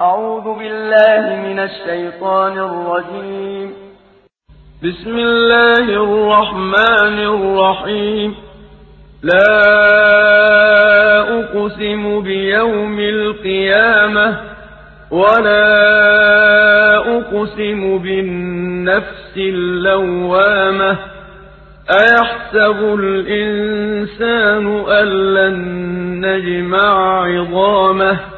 أعوذ بالله من الشيطان الرجيم. بسم الله الرحمن الرحيم. لا أقسم بيوم القيامة ولا أقسم بالنفس اللوامة. أيحسب الإنسان أن لن نجمع عظامه؟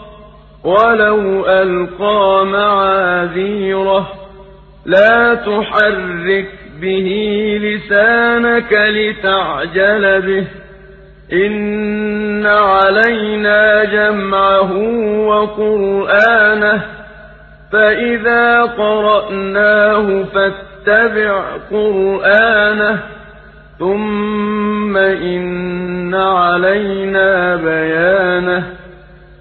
ولو ألقى معاذيره لا تحرك به لسانك لتعجل به. إن علينا جمعه وقرآنه فإذا قرأناه فاتبع قرآنه. ثم إن علينا بيانه.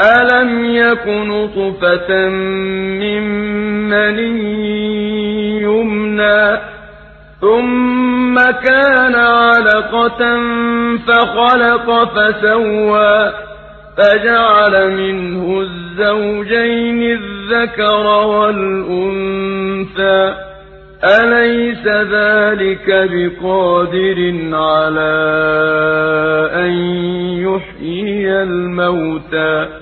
ألم يك نطفة من مني يمنى ثم كان علقة فخلق فسوى فجعل منه الزوجين الذكر والأنثى أليس ذلك بقادر على أن يحيي الموتى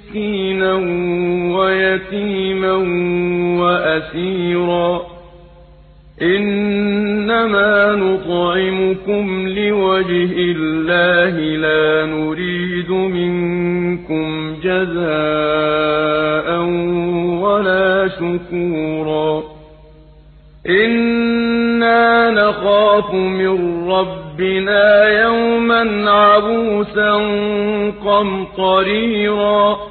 ويتيما وأسيرا. إنما نطعمكم لوجه الله لا نريد منكم جزاء ولا شكورا. إنا نخاف من ربنا يوما عبوسا قمطريرا.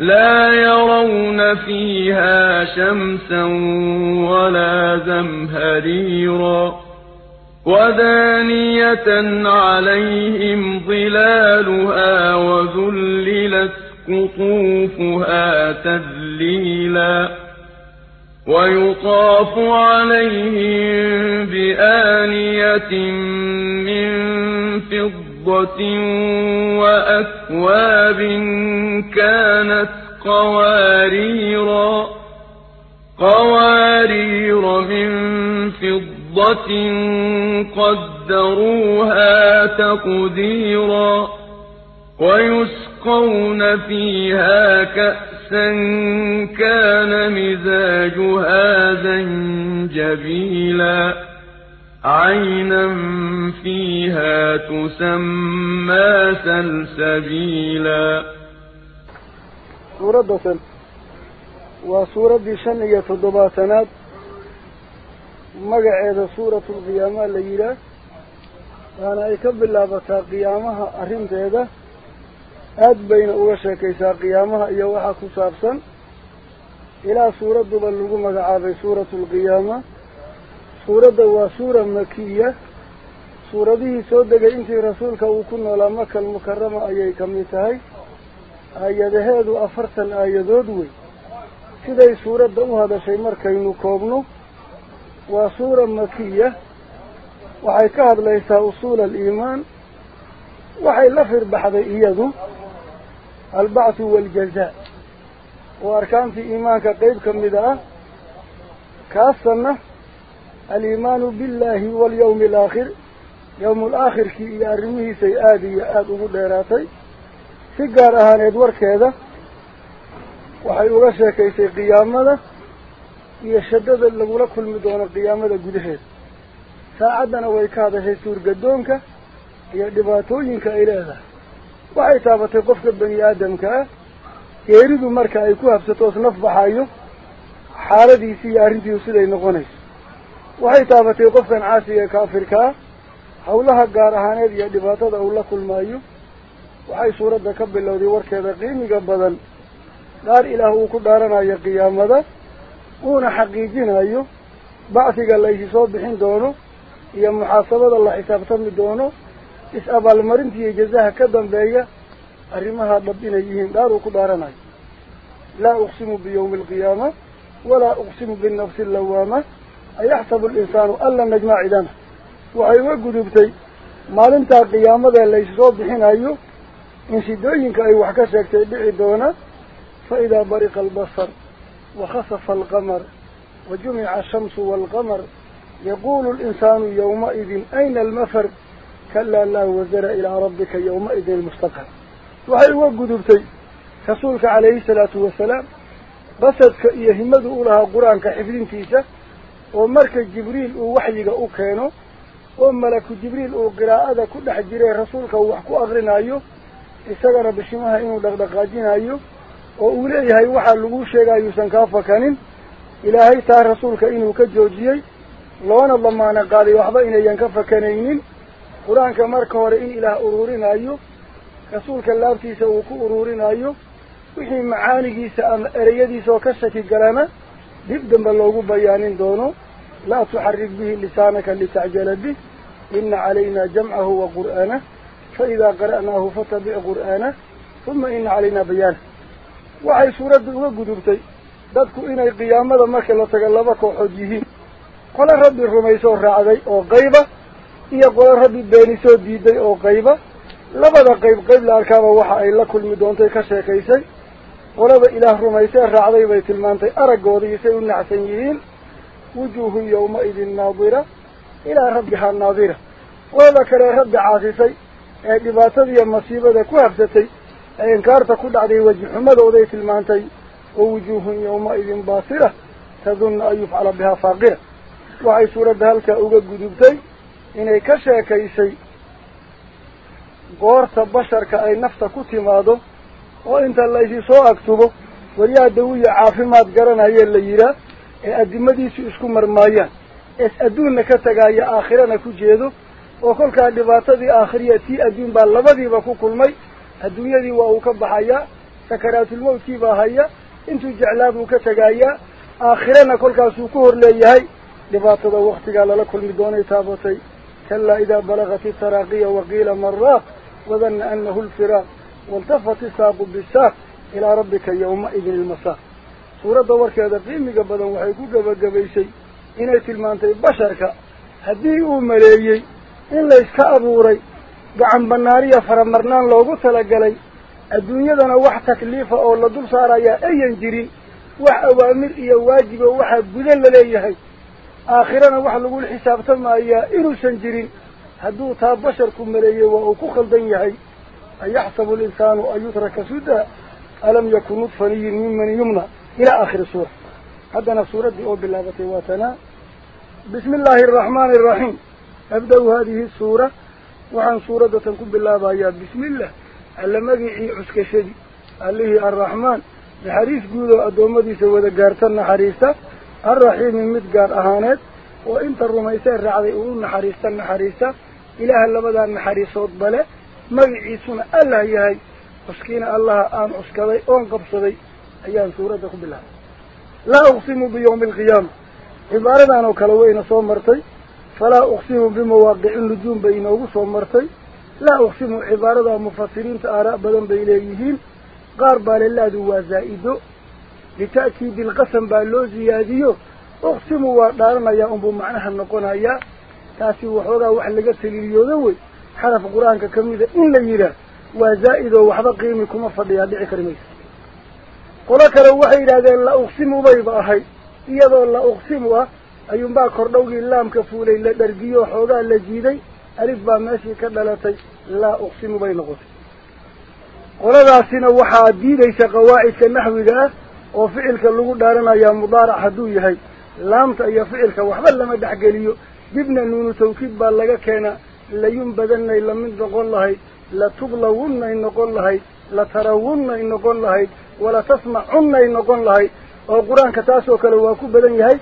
لا يرون فيها شمسا ولا زمهريرا ودانية عليهم ظلالها وذللت قطوفها تذليلا ويطاف عليهم بآنية من فضة وأكواب كانت قواريرا قوارير من فضة قدروها تقديرا ويسقون فيها كأسا كان مزاجها زنجبيلا عينا فيها تسمى سلسبيلا. سورة دوسن وسورة دشن يتضباطنات مقع إذا سورة القيامة الليلة أنا أكب الله بتا قيامها أرمت هذا أد بين أغشى كيسا قيامها يوحى كسابسا إلى سورة دبلغ مقع سورة القيامة. سورة وسورة مكية سورة دي سودة انتي رسولك وكنا لامك المكرمة إيه كميتهاي إيه دهادو افرتا إيه دودوي كده سورة دمو هذا شيء مركي نكوبنو وسورة مكية وحي كهب ليسا اصول الايمان وحي لفر بحض ايادو البعث والجزاء واركان في ايمانك قيب كميتها كاسا نه iyo arrimihiisay aada iyo aada ugu dheeraatay si gaar ahaaneed warkeeda waxay uga sheekaysay qiyaamada iyo shaddada lagula kulmi doono qiyaamada gudaheeda saacaddana way ka hadashay suurgadoonka iyo dhibaatooyinka ay leedahay waxay taabatay qofka bani aadamka ah geeridu marka ay ku habsato os naf baxayo xaaladiisi iyo arrintiisu siday noqonayso taabatay qofkan caasiga ee kaafirkaa hawlaha gaar ahaaneed iyo dhibaatada uu la kulmaayo waxay suuradda ka bilowday warkeeda qiimiga badan dhaar ilaah uu ku dhaaranayo qiyaamada uuna xaqiijinayo bacsiga la isi soo bixin doono iyo muxaasabada la xisaabtami doono is-abaalmarinta iyo jazaha ka dambeeya arrimaha dhab inay yihiin dhaar uu ku dhaaranayo laa uqsimu biyawmi alqiyaama walaa uqsimu binafsi allawaama أيحسب الإنسان ألا نجمع إذنه وعيوه بتي ما لنتا قيامة اللي يسوب حين أيو. إن سيدوينك أي وحكا سيكتبعي دونا فإذا برق البصر وخصف القمر وجمع الشمس والقمر يقول الإنسان يومئذ أين المفر؟ كلا لا وزر إلى ربك يومئذ المستقر. وعيوه بتي رسولك عليه الصلاة والسلام بسدك إيهمده لها قرآن كحفظين تيسه ومرك جبريل ووحيك أكينو وملك جبريل وقراءة كل حجري رسولك وحكو أغرنا أيو إساقنا بشمها إنو دقدقاجين أيو وأوليها وحا لغوشيك أيوسان كافا كانين إلهي تاه رسولك إنو loona damaana qaaday waxba inayan ka fakanaynin qur-aanka marka hore in ilaah uruurinayo rasuulka laabtiisa uu ku uruurinayo wixii macaanigiisa ama ereyadiisa oo ka shaki galana laa tuxarik bihi lisaanaka litacjala bih ina calayna jamcahu wa qur'aanah faidaa qara'naahu fatabic qur'aanah uma ina calaynaa bayaanah waxay suuradda uga gudubtay dadku inay qiyaamada marka la taga laba kooxood yihiin qole rabbi rumaysoo raacday oo qayba iyo qole rabbi beenisoo diiday oo qayba labada qayb qayb la arkaaba waxa ay la kulmi doontay ka sheekaysay tilmaantay araggoodii say u nacsan yihiin wujuuhu yawma-idin naadira ilaa rabbihaa naadira qolada kale rabbi caasisay ee dhibaatadiiyo masiibada ku habsatay ee inkaarta ku dhacday wejixumadooday tilmaantay wa wujuuhun yawma-idin baasira tadunna an yufcala bihaa faaqira waxay suuradda halkaa uga gudubtay inay ka sheekaysay goorta basharka ay nafta ku timaado oo inta laysi soo agtubo waryaa dawiya caafimaad garanayee la yidhaah ee addimadiisu isku marmaayaan ees adduunna ka tagaaya aakhirana ku jeedo oo kolkaa dhibaatadii aakhiriya tii adduun baa labadiiba ku kulmay adduunyadii waa uu ka baxayaa sakaraatulmawtkii baa haya intuu jeclaa buu ka tegaayaa aakhirana kolkaasuu ku hor leeyahay dhibaatada waktigaa lala kulmi doonay taabatay kalaa idaa balagat itaraaqiya waqiila maraaq wadanna anahu lfiraaq waltafat isaaqu bisaaq ilaa rabbika yawmaidin ilmasaaq suuradda warkeeda qiimiga badan waxay ku gebagabaysay inay tilmaantay basharka haddii uu maleeyey in layska abuuray gacan banaaniya faramarnaan loogu talagalay adduunyadana wax takliifa oo la dul saarayaa ayan jirin wax awaamir iyo waajibo waxaa gudan laleeyahay aakhirana wax lagula xisaabtamayaa inuusan jirin hadduu taa basharku maleeyey waa uu ku khaldan yahay ayaxsabu alinsaanu an yutraka suda alam yakun nudfaniyin min mani yumna ilaa aakhiri suura haddana suuraddii oo bilaabatay waa tanaa bismi illaahi araxmaani araxiim abda-u haadihi suura waxaan suuraddatan ku bilaabayaa bismi illah alla magicii cuskashadii allihii arraxmaan naxariis guud oo addoommadiisa wada gaarta naxariista arraxiimi mid gaar ahaaneed oo inta rumaysee raacday uu u naxariista cuskaday oon qabsaday ayaan suuradda ku bilaabay laa uqsimu biyawmi alqiyaama cibaaradan oo kale wayna soo martay falaa uqsimu bimawaaqici nujuum bay inoogu soo martay laa uqsimu cibaarada mufasiriinta aaraa badan bay leeyihiin qaar baa lelaadu waa zaa'ido lita'kiidi ilqasam baa loo ziyaadiyo uqsimu waa dhaaranayaa unbuu macnaha noqonayaa taasi waxoogaa wax laga taliiliyooda wey yidhaah waa zaa'id oo waxba qiimi kuma fadhiyaa dhici kari maysa qolo kale waxay yidhahdeen la uqsimu bayba ahayd iyadoo la uqsimu ah ayuunbaa kordhowgii laamka fuulay la dhargiyo xoogaa la jiiday alif baa meeshii ka dhalatay laa uqsimu bay noqotay qoladaasina waxaa diidaysa qawaacidka naxwiga ah oo ficilka lagu dhaaranayaa mudaarac hadduu yahay laamta iyo ficilka waxba lama dhexgeliyo dibna nuunu tawkiid baa laga keenaa layunbadanay lamid noqon lahayd latublawunnay noqon lahayd latarawunnay noqon lahayd walatasmacunnay noqon lahayd oo qur-aanka taasoo kale waa ku badan yahay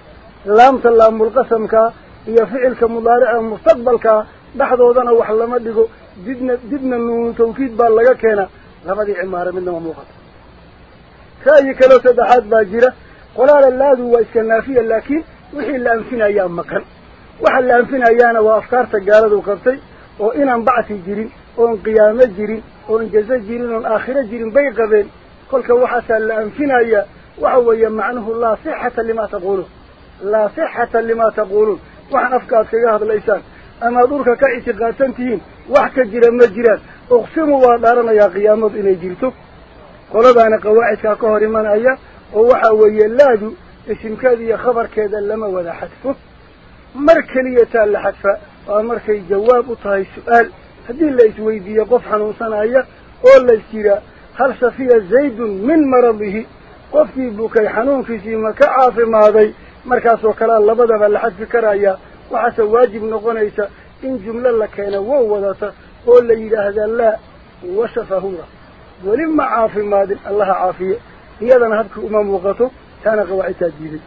laamta laamulqasamkaa iyo ficilka mudaarica mustaqbalkaa dhexdoodana wax lama dhigo dibna dibna nuunu tawkiid baa laga keenaa labadii cimaaro midna waa muuqata ra'yi kaleo saddexaad baa jira qolaala laadu waa iska naafiya laakiin wixii la anfinayaa maqan waxa la anfinayaana waa afkaarta gaaladu qabtay oo inaan bacsi jirin oon qiyaamo jirin oon jazo jirin oon aakhiro jirin bay qabeen kolka waxaasaa la anfinayaa waxa weeye macnuhu laa sixata limaa taquuluun laa sixata limaa taquuluun waxaan afka aad kaga hadlaysaan amaad dhulka ka ictiqaadsan tihiin wax ka jira ma jiraan uqsimu waa dhaaranayaa qiyaamadu inay jirto qoladaana qawaacidkaa ka hor imanaya ووحا ويلادو اسم كذي مركلية لحدفه ومركي جواب طهي سؤال. هذه اللي يتويدي قف حنوصنا هي ولا يستيرا هل سفي زيد من مرضه؟ قفكي بكي حنون في سيما كعاف ماضي. مركز وكلام لبدا لحدف كرايا. وحسا واجب نقونيسا إن جملة لكينا ووضتا قول لي هذا لا وصفه ولما عافي ماضي الله عافية. iyadana habkii uma muuqato taana qawaacidtaa diiday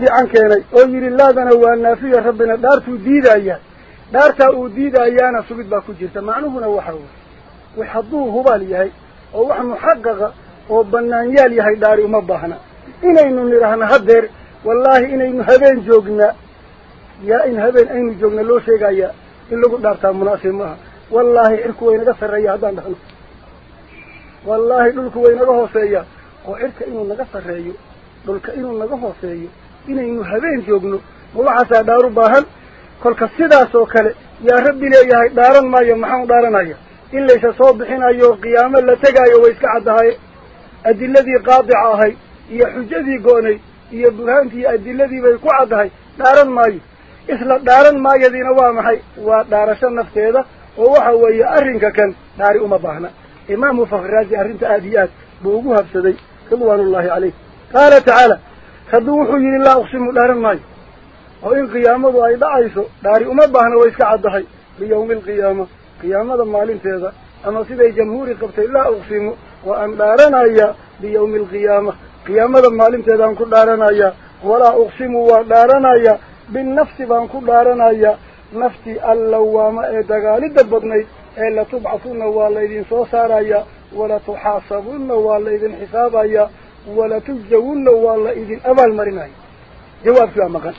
fiican keenay oo yidhi laadana waa naafiya rabbina dhaartuu diidayaa dhaartaa uu diidayaana sugid baa ku jirta macnuhuna waxa wey wax hadduu hubaal yahay oo wax muxaqaqa oo banaanyaal yahay dhaari uma baahna inaynu nidhaahno haddeer wallaahi inaynu habeen joognaa yaa in habeen aynu joogna loo sheegayaa in lagu dhaartaa munaasib maaha wallaahi cirku waynaga sarreeya haddaan dhahno wallaahi dhulku waynaga hooseeyaa oo cirka inuu naga sarreeyo dhulka inuu naga hooseeyo inaynu habeen joogno ma waxaasaa dhaaru baahan kolka sidaas oo kale yaa rabbi leeyahay dhaaran maayo maxaan dhaaranaya in laysa soo bixinayo qiyaamo la tegaayo way iska caddahay adiladii qaadica ahayd iyo xujadii go'nay iyo burhaantii iyo adiladii bay ku caddahay dhaaran maayo isla dhaaran maayadiina waa maxay waa dhaarasho nafteeda oo waxa weeye arrinka kan dhaari uma baahna إمام فخرازي أرنت آديات بوجوها بسدي رضوان الله عليه خذوه يري الله أقسم دار ماي وإن قيامة أي دعيسو داري أمبهنا ويسكع الضحي بيوم القيامة قيامة مالين تيذا أما سيدي جمهوري قبت الله أقسم وأن دارنا إيا بيوم القيامة. قيامة مالين تيذا أنكو دارنا إيا ولا أقسم ودارنا إيا بالنفس بانكو دارنا إيا نفسي اللوامة إيه دقالي دبضني. ee latubcatunna waa laydin soo saaraya walatuxaasabunna waa laydin xisaabaya waa maqan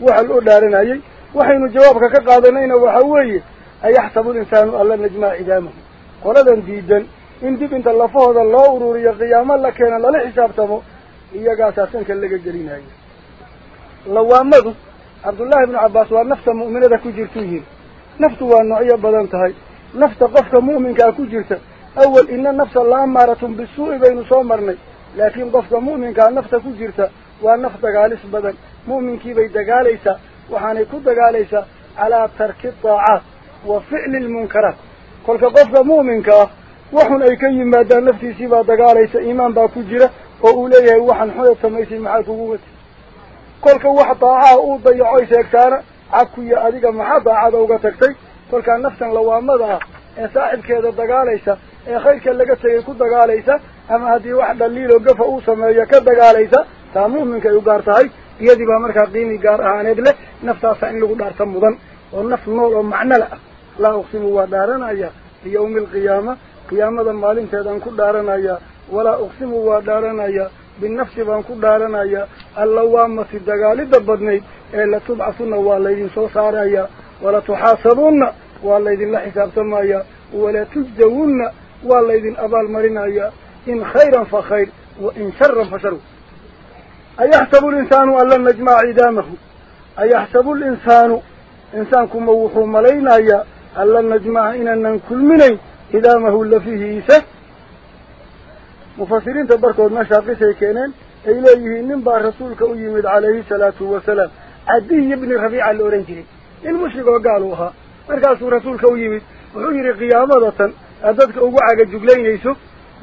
waxa loo dhaaranayay waxaynu jawaabka ka qaadanayna waxa weeye ayaxsabu linsaanu alla najmaa cidaamahu qoladan diidan in dib inta lafahooda loo ururiyo qiyaamo la keena lala xisaabtamo iyagaasaa sanka laga gelinayo lawaamadu cabdullaahi ibnu cabbaas waa nafta mu'minada ku jirtu yihin naftu waa noocyo badan tahay نفط قفك مؤمن كأكو جرت أول إن النفس الله أمارة بالسوء بين صومرني لكن قفك مؤمن كأن نفط كو جرت والنفط قالس بدن. مؤمن كي بيد قاليس وحاني كود قاليس على ترك الطاعات وفعل المنكرات. كل قفك مؤمن كأ وحن أي كي مادة نفسي سيبا دقاليس إيمان باكو جرة وأولية وحن حيث ميسي معاك قوة. كل واحد طاعة أو ضيعوي سيكتانا عكو يا أديك محا عاد وقتكتي kolkaa naftan lawaamada ah ee saaxibkeeda dagaalaysa ee khayrka laga tegay ku dagaalaysa gafa uu sameeyo ka dagaalaysa taa muuminka ay u gaar tahay iyadii baa markaa qiimi gaar ahaaneed leh naftaasa in lagu dhaarta mudan oo naf nool oo macnole ah laa uqsimu waa dhaaranaya biyawmi alqiyaama qiyaamada maalinteedaan ku dhaaranaya walaa uqsimu waa dhaaranaya binafsi baan ku dhaaranaya allawaamati dagaalida badnayd ee latubcasuna waa laydin soo saaraya ولتحاسبون والله إذن لا حساب سمايا ولا تجزون والله إذن أبال مرنايا إن خيرا فخير وإن شرا فشر. أيحسب الإنسان أن لن نجمع عدامه؟ أيحسب الإنسان إنسانكم موحو ملينا يا أن لن نجمع إن ننكل مني عدامه اللي فيه إيسا مفسرين تبركوا المشاقي سيكينين إليه ننبع رسولك أيمد عليه الصلاة والسلام. عدي ابن ربيع الأورنجري. in mushrig oo gaal uu ahaa markaasuu rasuulka u yimid wuxuu yidhi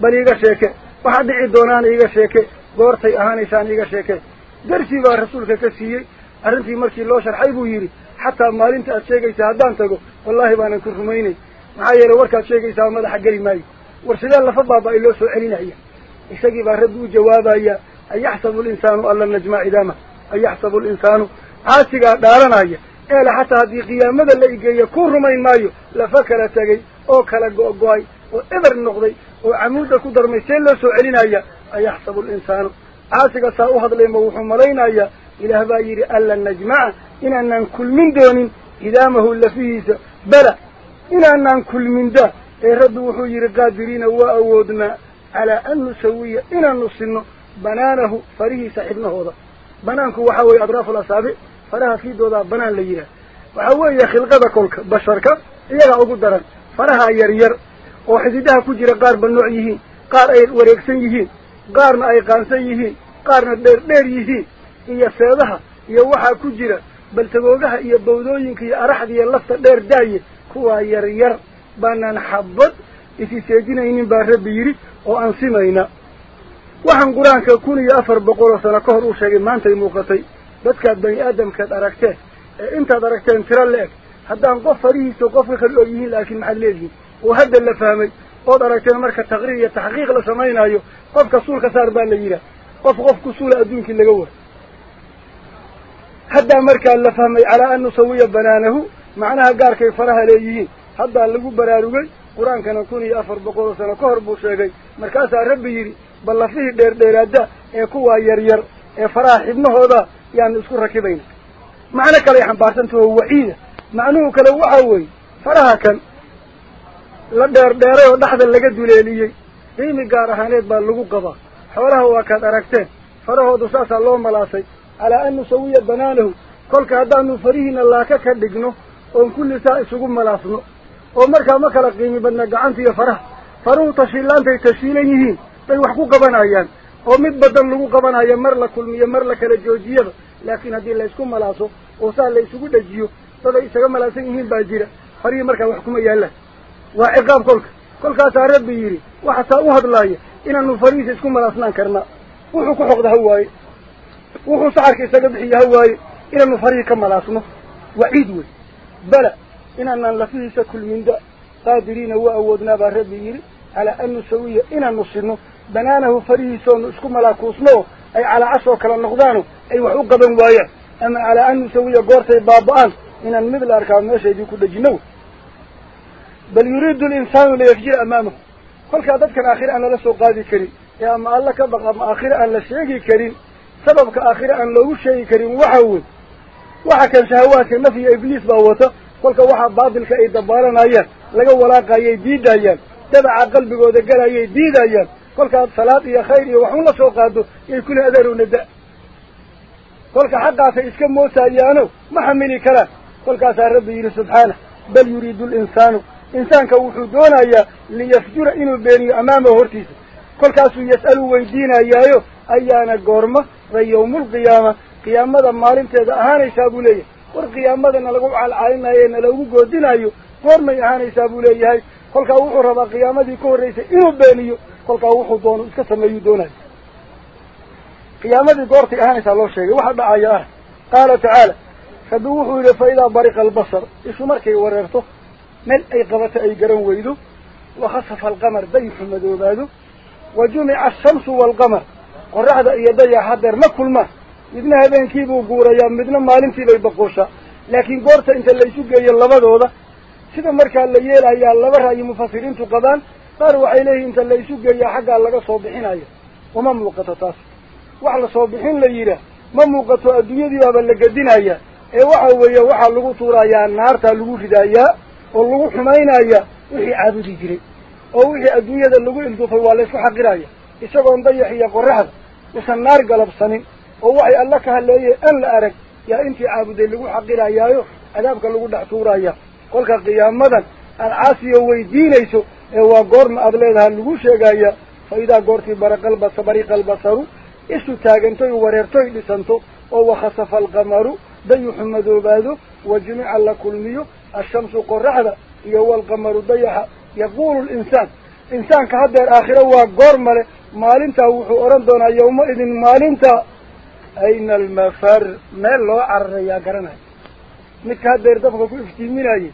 bal iiga sheeke waxaa dhici doonaan iiga sheeke goortay ahaanaysaan iiga sheeke darsii baa rasuulka ka siiyey arrintii markii loo sharxay buu yidhi xataa maalinta aad sheegaysaa haddaan tago wallaahi baanan ku rumaynay maxaa yeelay warkaad sheegaysaa madaxa geli maayo war sidee lafa baaba-ay loo soo celinaya isagii baa rabbi u jawaabaya ayaxsabu alinsaanu an lan najmac cidaama ayaxsabu alinsaanu caasigaa dhaaranaya eela xataa haddii qiyaamada la igeeyo ku rumayn maayo lafa kala tegay oo kala go-go-ay oo eber noqday darmay see loo soo celinaya ayaxsabu alinsaanu caasiga saa u hadlayma wuxuu malaynayaa ilaah baa yidhi anlan najmaca inaanaan kulmin doonin idaamahu lafihiisa bala inaanaan kulmin da ee rabbi wuxuu yidhi qaadiriina waa awoodnaa calaa an nusawiya inaanu sinno banaanahu farihiisa xibnahooda banaanku waxa weeye adraafu lasaabic faraha fiidoodaa banaan la yidhaah waxa weeye khilqada kolka basharka iyagaa ugu daran faraha yaryar oo xididaha ku jira qaarba nooc yihiin qaar ay wareegsan yihiin qaarna ay qaansan yihiin qaarna dheer dheer yihiin. Iyo seedaha iyo waxaa ku jira baltagoogaha iyo bawdooyinka iyo araxda iyo lafta dheer daaye kuwaa yar yar. Baanaan xabad isi seejinaynin baa rabbi yidhi oo aan simayna. Waxaan qur'aanka kun iyo afar boqol oo sano ka hor uu sheegay maantay muuqatay. Dadkaad bani aadamkaad aragteen ee intaad aragteen tiro la-eg haddaan qof farihiisa qofka kale oo yihiin laakiin maxaad leedihiin ood aragteen marka taqriir iyo taxqiiq la samaynayo qofka suulka saar baa la yidhaah qof qof ku suula adduunkii laga waay haddaa markaa la fahmay calaa an nusawiya banaanahu macnaha gaarkay faraha leeyihiin haddaa lagu baraarugay qur-aankana kun iyo afar boqol oo sano ka hor buu sheegay markaasaa rabbi yidhi bal lafihii dheerdheeraada ee kuwaa yaryar ee faraha xibnahooda yaanu isku rakibayna macno kaley xambaarsantaho waciida macnuhu kale waxa weeye faraha kan lagu qabaa xoolaha waa kaad aragteen farahoodu saasaa loo malaasay calaa an nusawiya banaanahu kolka haddaanu farihiina laaka ka dhigno oon kulli saa isugu malaasno oo markaa ma kala qiimi badna gacanta iyo faraha faruhu tashiillaantay tashiilan yihiin bay wax ku qabanayaan oo mid badan lagu qabanayo mar la kulmiyo mar la kala joojiyaba laakiin haddii laysku malaaso oo saa la isugu dhajiyo dad ay isaga malaasan yihiin baa jira farihii markaa wax kuma yaallaan وعقاب كلك. كلك أتعرب بيري وحتى أهد الله إن المفريس يسكن من أسنان كرنا. وحكو حق ده هواي. وحكو صحر كيسا قبحي هواي إن المفريس كم من أسنان وعيدوه بلا إن المفريس كل من دا قادرين هو أودنا بأرب بيري على أن نسوي إن نصنه. بنانه فريس يسكن من أسنان أي على عصر كلا نقضانه أي وحق بنوايا أما على أن نسوي قرصة بابان. إن المبلغ كان ماشي كل دجنوه بل يريد الإنسان ليفجر أمامه. قلت أدتك الأخير أنا لسه قاضي كريم. يا أما ألك بقى أخير أن لسيقي كريم. سببك أخير أن لو شيء كريم. وحاول وحكا شهوات ما في إبليس بوته. قلت وحا باطل كأي دبارنا أيا لقى ولاقى يديد أيا تبع قلبك ودقال يديد أيا قلت أدت صلاة يا خير وحول لسه قاضي. يكون أدر ندع قلت حقا فإسكم موسى ما محمني كلام قلت أسأل ربي سبحانه. بل يريد الإنسان insaanka wuxuu doonayaa liyafjura inuu beeniyo amaamahu hortiisa kolkaasuu yas'alu weydiinayaayo ayaana goorma ba yawmulqiyaama qiyaamada maalinteeda ahaanaysaa buu leeyahay war qiyaamadana lagu calcaalinayo nalagu goodinayo goormay ahaanaysaa buu leeyahay kolkaa wuxuu rabaa qiyaamadii ka horraysay inuu beeniyo kolkaa wuxuu doono iska sameeyuu doonayo qiyaamadii goortay ahaanaysaa loo sheegay waxa dhacaya ah qaala tacaala rabbi wuxuu yidhi fa idaa bariqa albasar ishu markay wareerto meel ay qabato ay garan weydo wakhasafa alqamar dayixu madoobaado wa jumica ashamsu waalqamar qoraxda iyo dayax hadeer ma kulmaan midna habeenkiibuu guurayaa midna maalintiibay baqooshaa laakiin goorta inta laysu geeyo labadooda sida markaa la yeelayaa laba ra'yi mufasiriintu qabaan qaar waxay leeyihin inta laysu geeyaa xaggaa laga soo bixinayo uma muuqato taas wax lasoo bixin la yidhaah ma muuqato adduunyadii baaba la gedinayaa ee waxa weeye waxaa lagu tuurayaa naartaa lagu ridaayaa oo lagu xumaynayaa wixii caabudi jiray oo wixii adduunyada lagu ilduufay waa laysku xaqiraya isagoon dayax iyo qoraxda usan naar galabsanin oo waxay alla ka hadleeyeen an la arag yaa intii caabuday lagu xaqirayaayo cadaabka lagu dhex tuuraya kolka qiyaamadan aad caasiyo weydiinayso ee waa goorma aad leedaha lagu sheegaya fa idaa goortii baraqalbasa bariqa albasaru isu taagantoy wareertoy dhisanto oo wakhasafa alqamaru dayuxu madoobaado wa jumica la kulmiyo aakhiro waa goor male maalintaa wuxuu odhan doonaa yawma idin maalinta ayna almafar meel loo cararayaa garanaya midka haddeer dabka ku iftiiminayay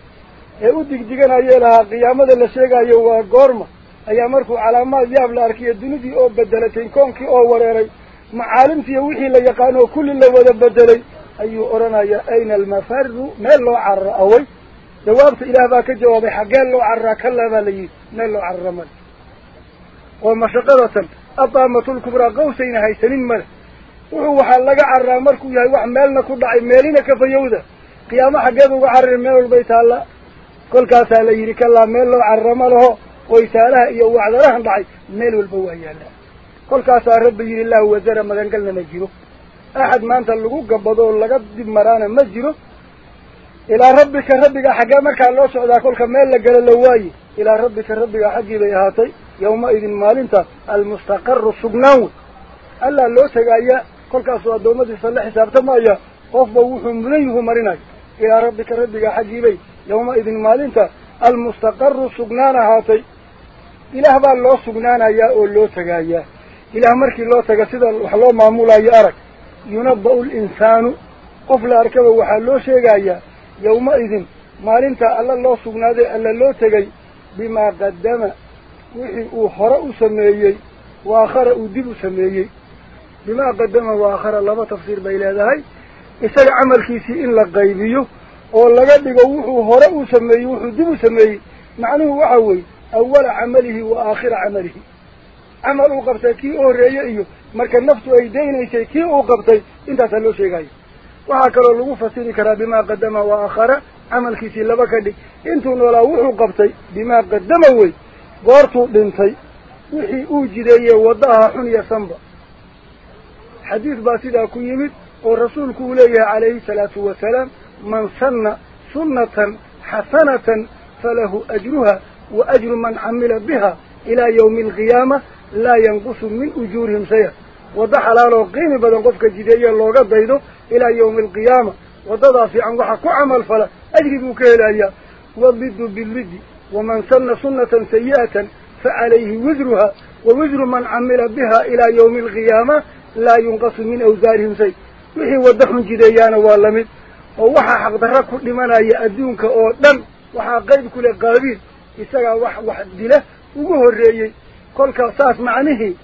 ee u digdiganayee lahaa qiyaamada la sheegayo waa goorma ayaa markuu calaamaad yaab la arkiyo dunidii oo bedelatay koonkii oo wareeray macaalimtiiyo wixii la yaqaan oo kulli la wada bedelay ayuu odhanayaa ayna almafaru meel loo carara away baa la yidhi meel loo carara male oo mashaqadatan adaamatulkubraa qawsayna haysanin male wuxuu waxaa laga cararaa markuu yahay wax meelna ku dhacay meelina kafayowda qiyaamo xaggeed uga carari meel walbay taalla kolkaasaa la yidhi kalaa meel loo carara ma laho waysaalaha iyo wacdarahan dhacay meel walba waa yaallaa kolkaasaa rabbi yidhi laa wasara magangalna ma jiro axad maanta lagu gabadoo laga dib maraana ma jiro markaa loo socdaa kolka meel la gala la waaye ilaa rabbika rabbiga xaggii bay ahaatay yowmaidin maalinta almustaqaru sugnaan wey allaa loo tegaaya kolkaasuu addoommadiisa la xisaabtamaya qofba wuxuu mudan yuhu marinayo ilaa rabbika rabbiga xaggiibay yowmaidin maalinta almustaqaru sugnaan ahaatay ilaah baa loo sugnaanayaa oo loo tegaayaa ilaah markii loo taga sida wax loo maamulayo arag yunaba'u linsaanu qof la arkaba waxaa loo sheegayaa qaddama wixii uu hore u sameeyey waakhara uu dib u sameeyey bimaa qaddama waakhara laba tafsiir bay leedahay isaga camalkiisii in la qaybiyo oo laga dhigo wuxuu hore u sameeyey wuxuu dib u sameeyey macnuhu waxa weeye awala camalihi wa aakhira camalihi camal uu qabtay kii u horreeye iyo marka naftu ay daynaysay kii uu qabtay intaasaa loo sheegayo وحكروا له فسيري كرا بما قدم وآخر عمل كيسي لبكدي انتو نولا وحو قبطي بما قدموا قارتوا دنتي. وحي اوجدي وضعها حنيا سنبا. حديث باسدا كيمت والرسول كولي عليه الصلاة والسلام من سن سنة حسنة فله أجرها وأجر من عمل بها إلى يوم القيامة لا ينقص من أجورهم سيئا ilaa yawmi alqiyaama waddadaa fiican waxa ku camal fala ajri buu ka helayaa wadiddu biliddi waman sanna sunnatan sayi'atan facalayhi wisruha wa wisru man camila biha ilaa yawmi alqiyaama laa yunqasu min awsaarihim shay wixii waddo xun jideeyaana waa lamid oo waxaa xaqdarra ku dhimanaya adduunka oo dhan waxaa qayb ku leh qaabiil isagaa wax wax dila ugu horreeyey kolka saas macnihii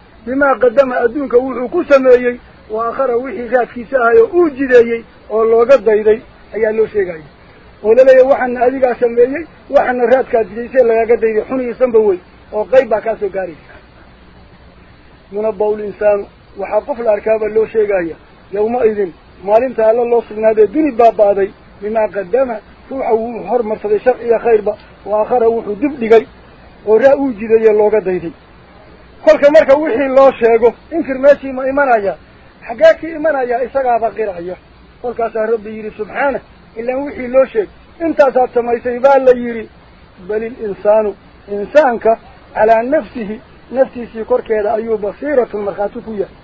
looga dayday ayaa loo sheegaya oo laleeyahay waxaana adigaa sameeyey waxaana raadkaad jidaysay lagaaga dayday xunigiisanba wey oo qayb baa kaa soo gaaraysa yunaba'u linsaanu waxaa qof la arkaaba loo sheegaya yawmaidin maalinta alla loo sugnaadee duni baaba'day bimaa qaddama ruuxa wuu hormarsaday shar iyo khayrba wa aakhara wuxuu dib dhigay oo raa uu jideeye looga dayday kolka marka wixii loo sheego inkir meeshii ma imanaya xaggee ki imanaya isagaaba qiraya kolkaasaa rabbi yidhi subxaana ilaan wixii loo sheeg intaasaad samaysay baa la yidhi bali ilinsaanu insaanka calaa nafsihi naftiisii korkeeda ayuu basiiratun markhaati ku yahay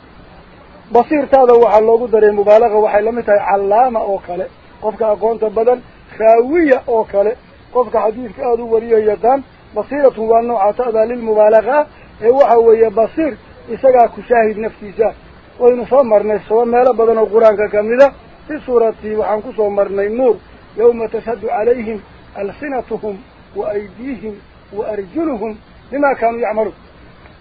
basiirtaada waxaa loogu daray mubaalaga waxay lamid tahay callaama oo kale qofka aqoonta badan raawiya oo kale qofka xadiidka aada u wariyo yaqaan basiiratun waa nooca ta'daa lilmubaalaga ah وحا ويا بصير اسغا كشاهد نفسي ذا وين فمرنا سو ماله بدن القران كامله في سورتي وحان كسو مرني نور يوم تشهد عليهم السنتهم وايديهم وارجلهم بما كانوا يعملون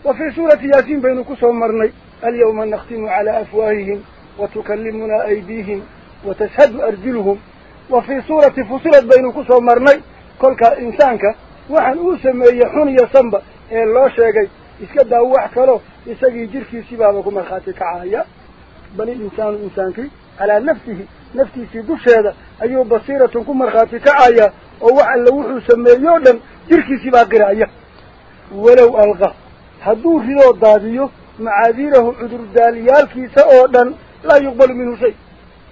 وفي سورة ياسين بين كسو مرني اليوم نختم على افواههم وتكلمنا ايديهم وتشهد ارجلهم وفي سورة فصلت بين كسو مرني كل انسانك وحان أو سميه يا سنبا الله شيغي iska daa wax kalo isagii jirkiisii baaba ku markhaati kacaya bal ilinsaanu insaankii calaa nafsihi naftiisii dusheeda ayuu basiiratun ku markhaati kacaya oo wax alle wuxuu sameeyey o dhan jirkiisii baa qiraya walow alqa hadduu ridoo daadiyo macaadiirahu cudurdaaliyaalkiisa oo dhan laa yuqbalu minhu shay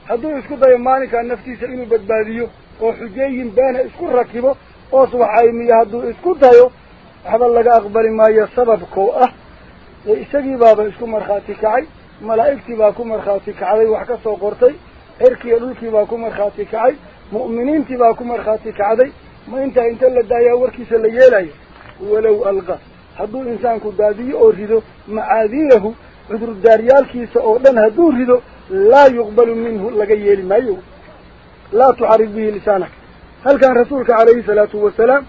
hadduu isku dayo maalinkaa naftiisa inuu badbaadiyo oo xujeeyin beena isku rakibo oos waxaymiyo hadduu isku dayo waxba laga aqbali maayo sababkoo ah ee isagii baaba isku markhaati kacay malaa'igtii baa ku markhaati kacday wax ka soo qortay cirkiiyo dhulkii baa ku markhaati kacay mu'miniintii baa ku markhaati kacday ma intaa inta la daayaa warkiisa la yeelayo walow alqa hadduu insaanku daadiyo oo rido macaadiirahu cudurdaaryaalkiisa oo dhan hadduu rido laa yuqbalu minhu laga yeeli maayo laa tuxarik bihi lisaanak halkan rasuulka calayhi salaatu wasalaam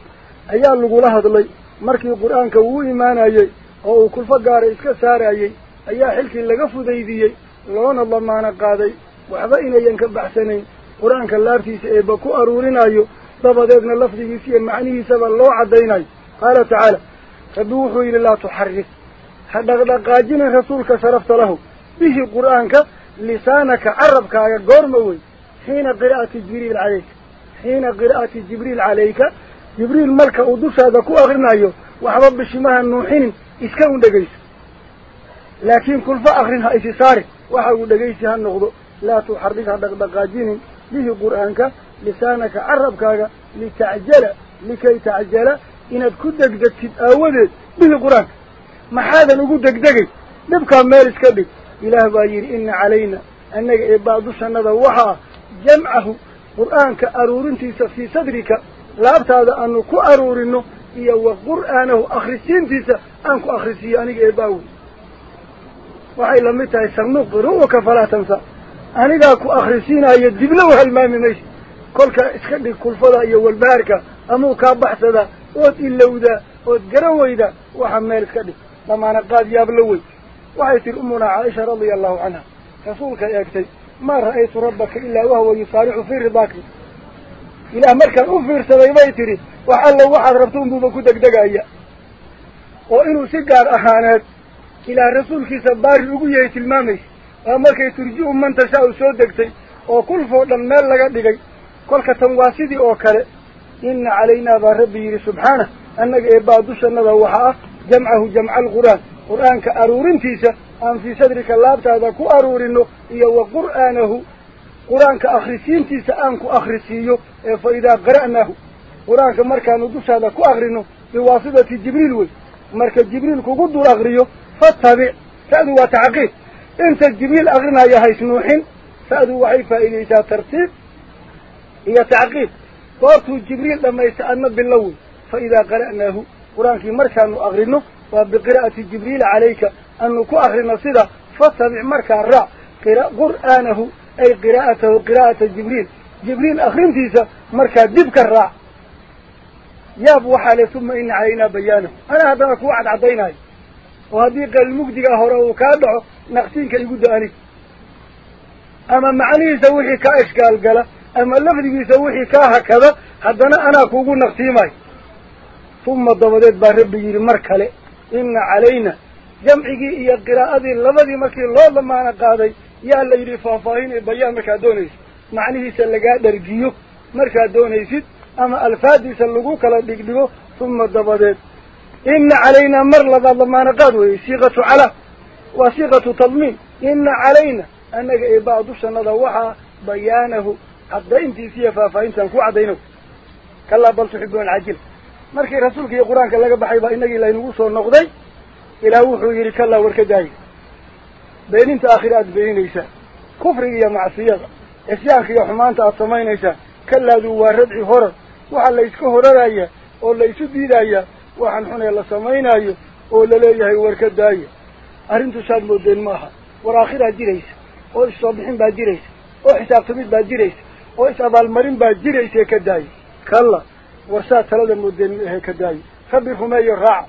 ayaa lagula hadlay markii qur-aanka uu imaanayey oo uu kulfo gaara iska saarayey ayaa xilkii laga fudaydiyey loona damaano qaaday waxba inayan ka baxsanayn qur-aanka laabtiisa eeba ku aruurinayo dabadeedna lafdigiisa iyo macnihiisaba loo caddaynayo qaala tacaala rabbi wuxuu yidhi laa tuxarik ha dhaqdhaqaajinin rasuulka sharafta lahu bihi qur-aanka lisaanaka carabkaaga goorma wey xiina qiraa'ati jibriil calayka xiina qiraa'ati jibriil calayka جبريل ملكة ودوسة دكو أغرنا أيو وحباب بشماها النوحين إسكاون دقيس لكن كل فأغرنها إسي ساري وحاقو دقيسها النغضو لا تحرقها دقباقاجين به قرآنك لسانك عربك لتعجل لكي تعجل إن تكون دقدك تتأوذي به قرآن ما هذا نقول دك دك نبقى مارس كبير إله باير إن علينا أنك إبادوسة نضوحها جمعه قرآنك أرورنتي في صدرك لابت هذا أنه كأرور أنه إيهو قرآنه أخرسين تيسا سين أخرسي جاي باوي وحي متى يسرنو قروك فلا تنسى أنك أكو أخرسين أي الدبلو هالمامي ميش كلك إسخدي كل فضاء إيهو الباركة أمو كابحث هذا أوت إلاو ذا أوت قروه ذا وحمال إسخدي لما قاد يابلوي وحيث الأمنا عائشة رضي الله عنها رسولك يا أكتي ما رأيت ربك إلا وهو يصارع في رضاك ku degdegaya oo inuu si gaar ahaaneed ilaah rasuulkiisa baari ugu yahay tilmaamaysa waa markay turji-u man tashaa-u soo degtay oo kulfoo dhan meel laga dhigay kolka tan waa sidii oo kale ina calaynaa baa rabbi yidhi subxaanah annaga ee baadushannada waxa ah jamcahu jamca alqur'aan qur'aanka aruurintiisa aan fii sadrika laabtaada ku aruurino iyo wa qur'aanahu قرآن كأخرسين تيسا آنكو أخرسيو إيه فإذا قرأناه قرآن كمركا ندوس هذا كو أغرينو بواسطة جبريل وي. مركا جبريل كو قدور أغريو فاتبع سأدو وتعقيد. إنت جبريل أغرنا يا هايس نوحين سأدو وعيفا إليسا ترتيب هي تعقيد. قارتو جبريل لما يسألنا باللول فإذا قرأناه قرآن كمركا نو أغرينو وبقراءة جبريل عليك أنو كو أغرينو سيدا فاتبع مركا الرع قرأ قرآنه fattabic markaa raac qur'aanahu ay qiraa'atahu qiraa'ata jibriil jibriil akrintiisa markaa dib ka raac yaab waxaa le tuma ina calaynaa bayaanahu anaa haddana kuu cadcadaynayo oo haddii qalmugdiga hore uu kaa dhaco naqsiinka igu da-anig ama macnihiisa wixii kaa ishkaal gala ama lafdigiisa wixii kaa hakada haddana anaa kuugu naqsiimayo uma dabadeed baa rabbi yidhi mar kale lagaa dhargiyo markaad doonaysid ama alfaadiisa lagu kala dhigdhigo uma dabadeed ina calaynaa mar labaad damaano qaad weeyey siiqatu calaa waa siiqatu tadmiin ina calayna annaga ee bacdushannada waxaa bayaanahu caddayntiisa iyo faahfaahintaan ku caddayno kalaa bal tuxibuuna alcajil markii rasuulka iyo qur-aanka laga baxay baa inagii laynagu soo noqday ilaah wuxuu yidhi kalaa war ka daayi بين انت اخر اد بينيسا كفر يا معصية. اسياك يا حمانت اطمينيسا كلا دو وردع هور وحال لا اسكو هورايا أو لا اسو ديدايا وحان حنا لا سمينايا أو لا ليهي وركدايا أرنت شاد مودن ماها. ور اخر اديريس أو صبحين باديريس أو حساب تميد باديريس أو حساب المرين باديريس كداي كلا. ورسا ثلاثة مودن كداي خبي خما يرع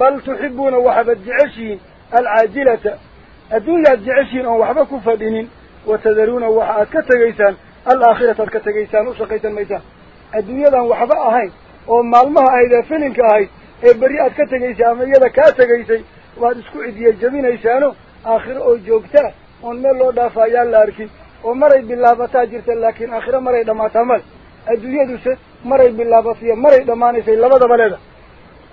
بل تحبون وحب الجعشين العاجلة aad ka tegaysaan u shaqaysan maysaan adduunyadan waxba ahayn oo maalmaha ahayd ee filinka ahayd ee berri aad ka tegaysay ama iyada kaa tegaysay waad isku cidiya jabinaysaano aakhiro oo joogtaa oon meel loo dhaafa ayaan la arkin oo maray bilaabataa jirta laakiin aakhiro maray dhammaataa male adduunyaduse maray bilaabatiyo maray dhammaanaysay labadaba leeda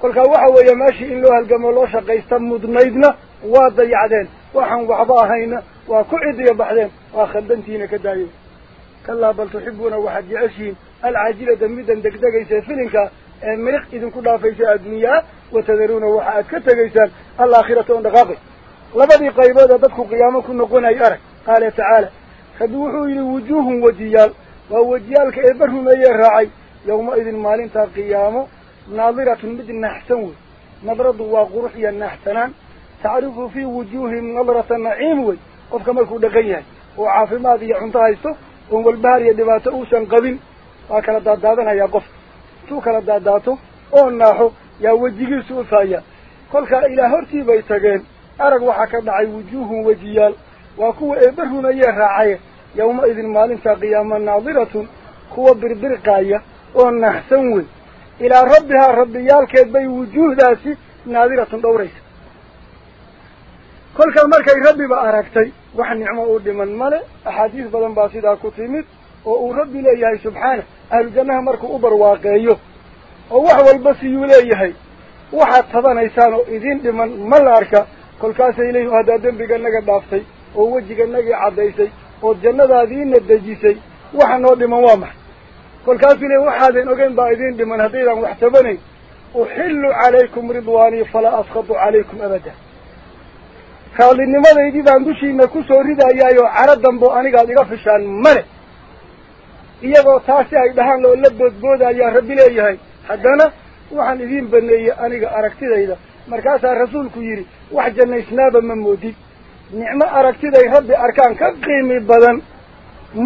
kolkaa waxa weeye meeshii in loo halgamo loo shaqaysta mudnaydna waa dayacdeen وحن وحضاهين وكعد يا بحرين وخلدنتين كدائي كلا بل تحبون وحد يعشين العاجلة دمدا دكدكيسا فلنكا إيه مريق إذن كلها فيسا أدنيا وتذرون وحاد كتكيسا الآخرة ونغاقي لبدي قيبادة دفكو قيامك نقونا يارك قال تعالى خدوحوا إلي وجوه وجيال. ووجيال كإبرهم إيه أي الرعي يومئذ مالين تار قيامه. ناظرة مدن نحسنه نظرة دواء قرحية نحسنان تعرف في وجوههم نظرة نعيم قف كما يكون دقيها وعافي ما ذي عمتها يستو ونقول بهاري يدبا تأوسا قبل وكان الدادان هيا قف. تو كان الداداتو أو يا وجيه سوفايا كل كان إلى هرتي بيتاقين أرق وحكب عي وجوه وجيال. وكو إبرهن يوم إذن يومئذ مالنسا قياما ناظرة. كو بربرقايا أو الناح سنوي إلى ربها ربيال كيد بي وجوه داسي ناظرة دوريس. Male axaadiis badan baa sidaa ku timid oo uu rabbi leeyahay subxaana ahlu jannaha markuu u barwaaqeeyo oo wax walba siyuu leeyahay waxaad tabanaysaan oo idiin dhiman ma la arka kolkaasay leeyihin haddaa dembiga naga dhaaftay oo wejiga nagii caddaysay oo jannadaadiina dejisay waxa noo dhiman waa maxay kolkaasuu leey waxaadan ogeyn baa idiin dhiman haddaydaan wax tabanayn uxillu calaykum ridwaanii falaa askhatu calaykum abada raalinimadeydii baan dushiina kusoo ridayaayoo caro dambo anigaad iga fishaan male iyagoo taasi ay dhahaan oo la boodboodayaa rabbi leeyahay haddana waxaan idiin baneeyey aniga aragtidayda markaasaa rasuulku yidhi wax jannaysnaaba ma moodid nicmo aragtiday rabbi arkaan ka qiimi badan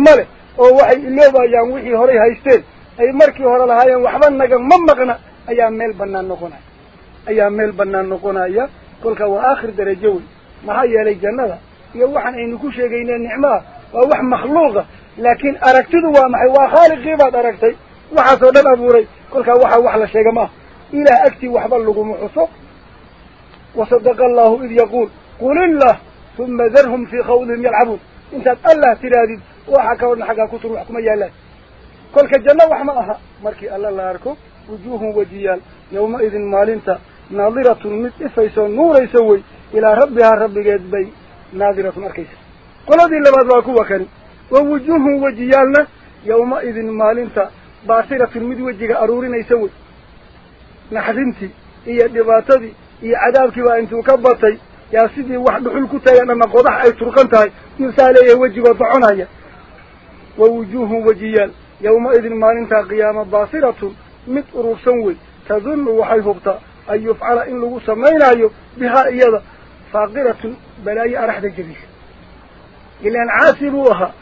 male oo waxay iloobayaan wixii horay haysteen ay markii hore lahaayeen waxba naga ma maqna ayaa meel bannaan noqonaya ayaa meel bannaan noqonaya kolka waa aakhir darajo wey ما هي لي جنة. يوحنا إنه كل شيء جينا النعمة ووح مخلوقة لكن أركتده وما هو خالق غيبات أركتي. وحصل لنا بوري. كل كوا وح وحلا شيء جماعة إلى أكتي وحبلكم عصوب وصدق الله إذ يقول قل الله ثم ذرهم في خوضهم يلعبون. إنت الله تلاذي وحكا ورن حقا كتر وحكما يالا كل كجنة وحماها مركي الله الله أركو. وجوه وجيال. يومئذ مال انت rabbihaa rabbigeed bay naadiratun arkaysa qoladii labaad waa kuwa kani wa wujuuhun wejiyaalna yawma-idin maalinta baasiratun mid wejiga aruurinaysa wey naxdintii iyo dhibaatadii iyo cadaabkii baa intuu ka batay yaa sidii wax dhuxul ku tagan ama qodax ay turqan tahay yuusaa leeyahay wejigood doconaya wa wujuuhun wejiyaal yawma-idin maalintaa qiyaama baasiratun mid urursan wey tadunnu waxay hubtaa أن يفعل إن لغو سمينا بها إيضا فاقرة بلاي أرحد جديد إلا أن عاسبوها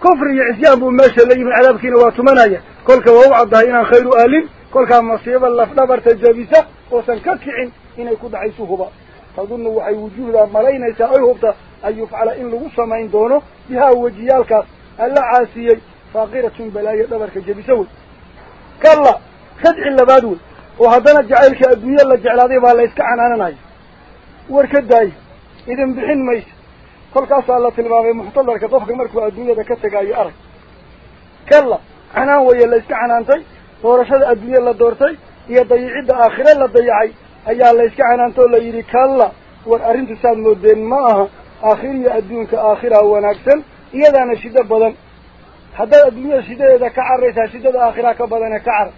كفر يعزيان بماشا لجب العذاب كينا واتمنايا. كلك ووعدها إنا خير آل. كلك مصيبا لفنبرت الجبسة وسنككعين إنا يكود عيسوهبا تظنوا أي وجوه ذا أي هبطة. أن يفعل إن لغو سمين دونه. بها وجيالك. ألا عاسيي فاقرة بلاي أرحد جديد كلا. خدع اللبادون. Haddana jacaylka adduunye la jeclaaday baa la yska canaananayo war ka daayo idin bixin maysa kolkaasaa la tilmaamay muxtadarka qofka markuu adduunyada ka tegaayo arag kalla canaan weye la iska canaantay doorashada adduunye la doortay iyo dayicidda aakhire la dayacay ayaa la iska canaantay oo la yidhi kalla war arrintu saad moodeen ma aha aakhiriyo adduunka aakhiraa wanaagsan iyadaana shiddo badan haddaad adduunyada shiddadeeda ka carraysaa shiddada aakhiraa ka badane ka car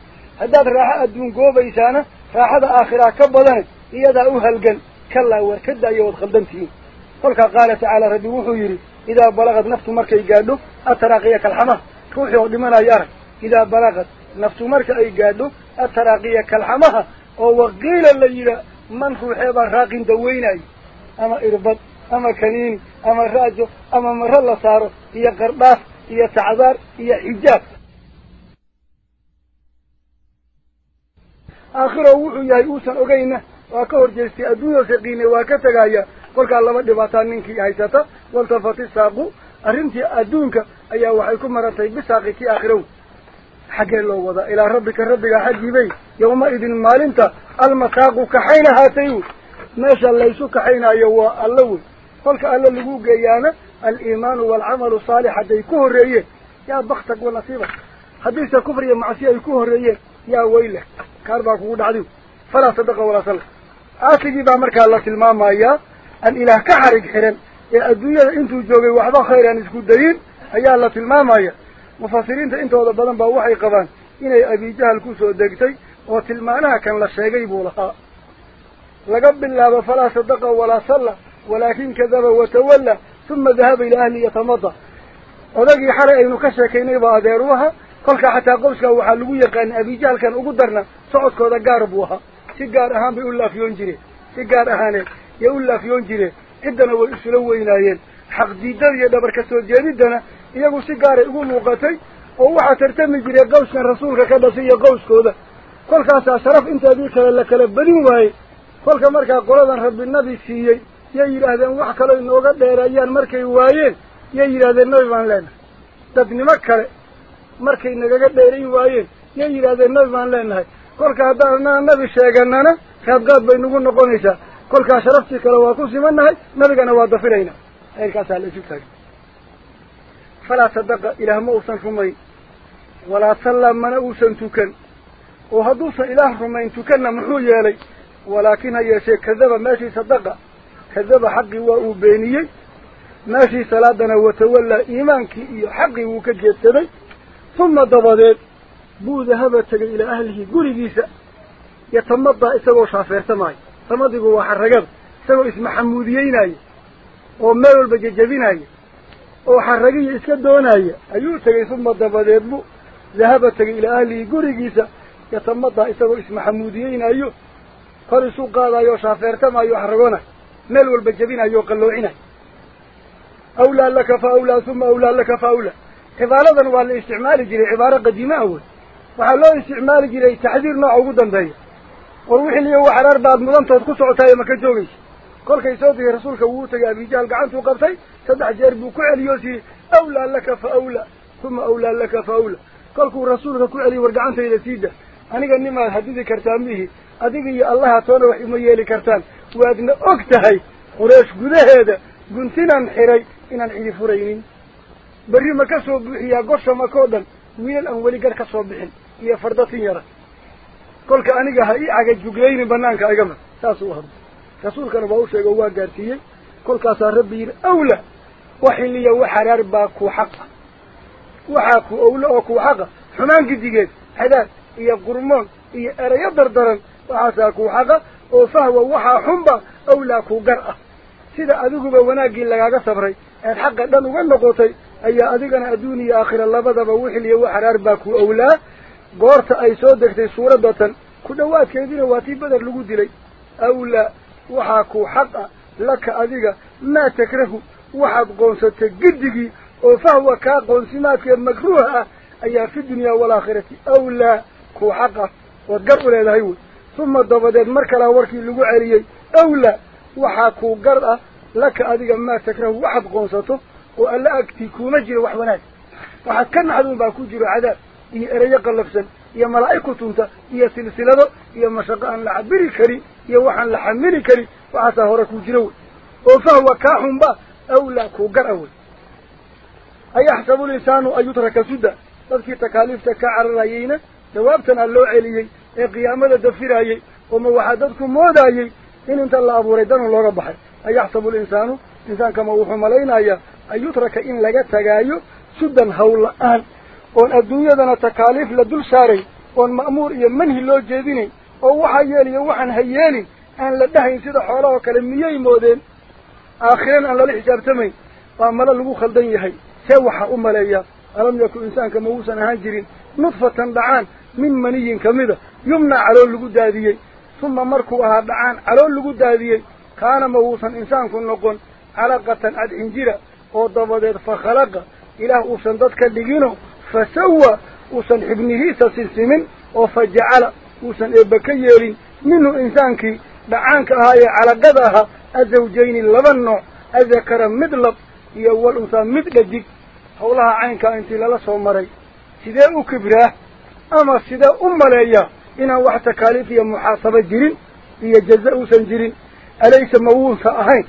هذا الراحة الدون قوبة إسانة راحة آخرة كبضان هي دعوها قل كلا وكدا يوض خلدنتين قلك قال تعالى ربي وحو يري إذا بلغت نفط مركي قادو أتراقيك الحمى. روحي وقدم لا يارك إذا بلغت نفط مركي قادو أتراقيك الحمى. وقيل الليلة من هو حيبا راق دويناي؟ أما إربط أما كنيني أما راجو أما مرلا صارو هي قرباس هي تعذار هي حجاب. Ogeyna waa ka horjeestay adduunya saqiine waa ka tegaya kolkaa laba dhibaataa ninkii haysata waltafati saaqu arrintii adduunka ayaa waxay ku marantay bisaaqi kii aakhiraw xaggee loo wadaa ilaa rabbika rabbigaa xaggiibay yawma-idin maalinta almasaaqu kaxayna haatay wey meesha laysu kaxaynaayo waa alla wey kolka alle lagu geeyaana aliimaanu waalcamalu saalix hadday ku horreeyeen yaa baktag wa nasiibak haddiise kufr iyo macsi ay ku horreeyeen yaa weyleh كاربا كود عليه فلا صدق ولا صلح. آسي بيبا مركا الله سلمان إياه أن إله كحرق حرم. الدنيا إنتو جوغي وحضا خير أن اسكود دليل. أيها الله سلمان إياه مفاصلين إنتو هذا بلنبا وحي قبان. إني أبي جهل كوسو الدكتي وتلمانا كان لشيغي بولها لقب الله فلا صدق ولا صلح. ولكن كذب وتولى. ثم ذهب إلى أهل يتمضى. وذلك حرق ينكشى كينيبا أديروها. قلك حتى قبسك وحلوية كان أبي جهل كان أقدرنا. Gaar buu ahaa si gaar ahaan bay u laafiyoon jireen si gaar ahaaneed yay u laafiyoon jireen ciddana way isula weynaayeen xaqdiidada iyo dhabar ka soo jeediddana iyagu si gaaray ugu muuqatay oo waxaa tartami jiray qawskan rasuulka ka dhashay iyo qawskooda kolkaasaa sharaf inteedii kale la kala badin waayey kolka markaa qoladan rabbi nabi siiyey yay yidhaahdeen wax kaloo inooga dheereeyaan markay waayeen yay yidhahdeen nabi baan leenahay dadnimo kale markay nagaga dheerayn waayeen yay yidhahdeen nabi baan leenahay kolka haddaanaa nabi sheeganana qaadqaad bay nagu noqonaysaa kolkaa sharaftii kale waa ku simannahay nabigana waa dafiraynaa heerkaasaa la isu taagay falaa sadaqa ilaah ma uusan rumayn walaa sallaa mana uusan tukan oo hadduusan ilaah rumayn tukanna muxuu yeelay walaakin ha yeeshee kadaba meeshii sadaqa kadaba xaqii waa uu beeniyey meeshii salaadana watawallaa iimaankii iyo xaqii wuu ka jeedsaday uma dabadeed dahaba tegay ilaa ahlihi gurigiisa yatamadaa isagoo shaafeertamaayo tamadigu waa xaragada isagoo ismaxamuudiyeynaya oo meel walba jejabinaya oo xaragiya iska doonaya ayuu tegey suma dabadeed bu dahaba tegay ilaa ahlihi gurigiisa yatamadaa isagoo ismaxamuudiyeynayo kor isu qaadayo shaafeertamayo xaragoonayo meel walba jebinayo oo qalloocinayo awlaa laka fa awlaa uma awlaa laka fa awlaa cibaaradan waa la isticmaali jiray cibaaro qadiima ah wey liyo waxaraar baad mudantood ku socotaayo maka joogaysa kolkay soo degay rasuulka wuu tegay abijahl gacantuu qabtay saddex jeer buu ku celiyo sii awlaa laka fa awlaa uma awlaa laka fa awlaa kolkuu rasuulka ku celiyey war gacantayda siida aniga nimaad hadidi kartaa mihi adiga iyo allaha toona wax uma yeeli kartaan waadna og tahay qureesh gudaheeda guntinaan xiray inaan cidi furaynin berri ma ka soo buuxiyaa gosha makoo dhan wiilal aan weli gar ka soo bixin saasuu u hadlay rasuulkana waa u sheegay oo waa gaarsiiyey kolkaasaa rabbi yidhi awla waxiliya waxaraar baa ku xaqa waxaa ku owle oo ku xaqa xumaan gidigeed xadaad iyo qurmoon iyo erayo dardaran waxaasaa ku xaqa oo fahwa waxaa xunba awlaa ku gar ah sida adiguba wanaaggii lagaaga sabray eed xaqa dhan uga noqotay ayaa adigana adduun iyo aakhira labadaba wixiliya waxaraar baa ku owlaa waxaa ku xaq ah laka adiga maa takrahu waxaad qoonsatay giddigii oo fahwa kaa qoonsimaadkee makruuha ah ayaa fi dunyaa waalaakhirati awlaa ku xaq ah waad gar u leedahay wey uma dabadeed mar kalaa warkii lagu celiyey awlaa waxaa ku gar ah laka adiga maa takrahu waxaad qoonsato oo alla agtii kuuma jiro wax wanaag waxaad ka naxduun baa ku jiro cadaab tunta iyo silsilado iyo mashaqo aan la cabiri karin iyo waxaan la xamili karin waxaasaa hore ku jiro wey oo fahwa kaa xunba awlaa ku gar a wey ayaxsabu linsaanu an yutraka suda dadkii takaaliifta ka cararayeyna jawaabtanaa loo celiyey ee qiyaamada dafirayey ooma waxaa dadku moodaayey in inta la abuuray danun looga baxay ayaxsabu linsaanu insaankama wuxuu malaynayaa an yutraka in laga tagaayo sudan hawl la-aan oon adduunyadana takaaliif la dul saaray oon ma'muur iyo manhi loo jeedinayn oo waxaa yeeliyo waxaan ha yeelin aan la dhahayn sida xoolahoo kale miyay moodeen aakhirana aan lala xisaabtamayn waa malo lagu khaldan yahay see waxaa u maleeyaa alam yakun insaanka ma uusan ahaan jirin nudfatan dhacaan min maniyin kamida yumna calool lagu daadiyey uma markuu ahaa dhacaan calool lagu daadiyey kaana ma uusan insaanku noqon calaqatan adxinjira oo dabadeed fa khalaqa ilaah uusan dadka dhigino فسوى وسن ابنه سلسل من وفجعل وسن ابكير منه إنسانك دعانك هاي على قدها الزوجين اللبن أذكر مدلب يوال أنسان مدلجك. حولها عينك أنت للا صومري. سداء كبره أما سداء أمالي إنا واحد تكاليف يا محاصبة جرين. يا جزاء سنجرين أليس موون سأهين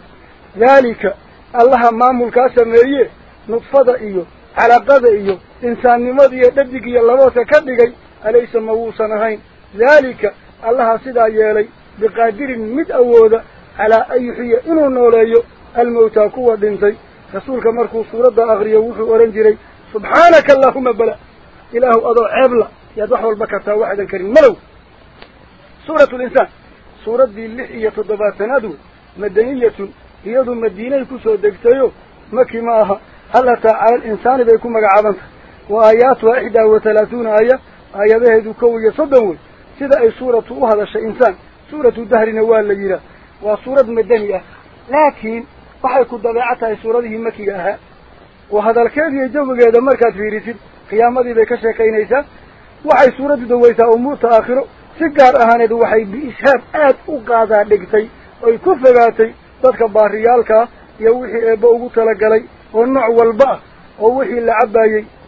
ذلك. الله ما ملكا سميرية. نطفة إيوه على قد إيو إنسان نمضي يددك يلاوات كدقي أليس موسى نهين ذلك الله صدع يالي بقادر مد أوضا على أي حي إنو نوليو الموتى قوة دنتي رسولك مركو صورة أغريا وفي ورنجري سبحانك اللهم بلا إله أضو عبلا يضحو البكتا واحدا كريم ملو سورة الإنسان سورة دي اللحية الضباة تنادو مدنية يضم الدينة الكسوة دكتايو مكي معها kow iyo soddon wey sida ay suuratu u hadashay insaan suuratu dahrina waa la yidhaah waa suurad madani ah laakiin waxay ku dabeeco tahay suuradihii makiga ahaa oo hadalkeeda iyo jawigeeda markaad fiirisid qiyaamadii bay ka sheekaynaysaa waxay suuraddu daweysaa umuurta aakhiro si gaar ahaaneed waxay biishaab aad u qaadaa dhigtay oy ku fogaatay dadka baariyaalkaa iyo wixii eebba ah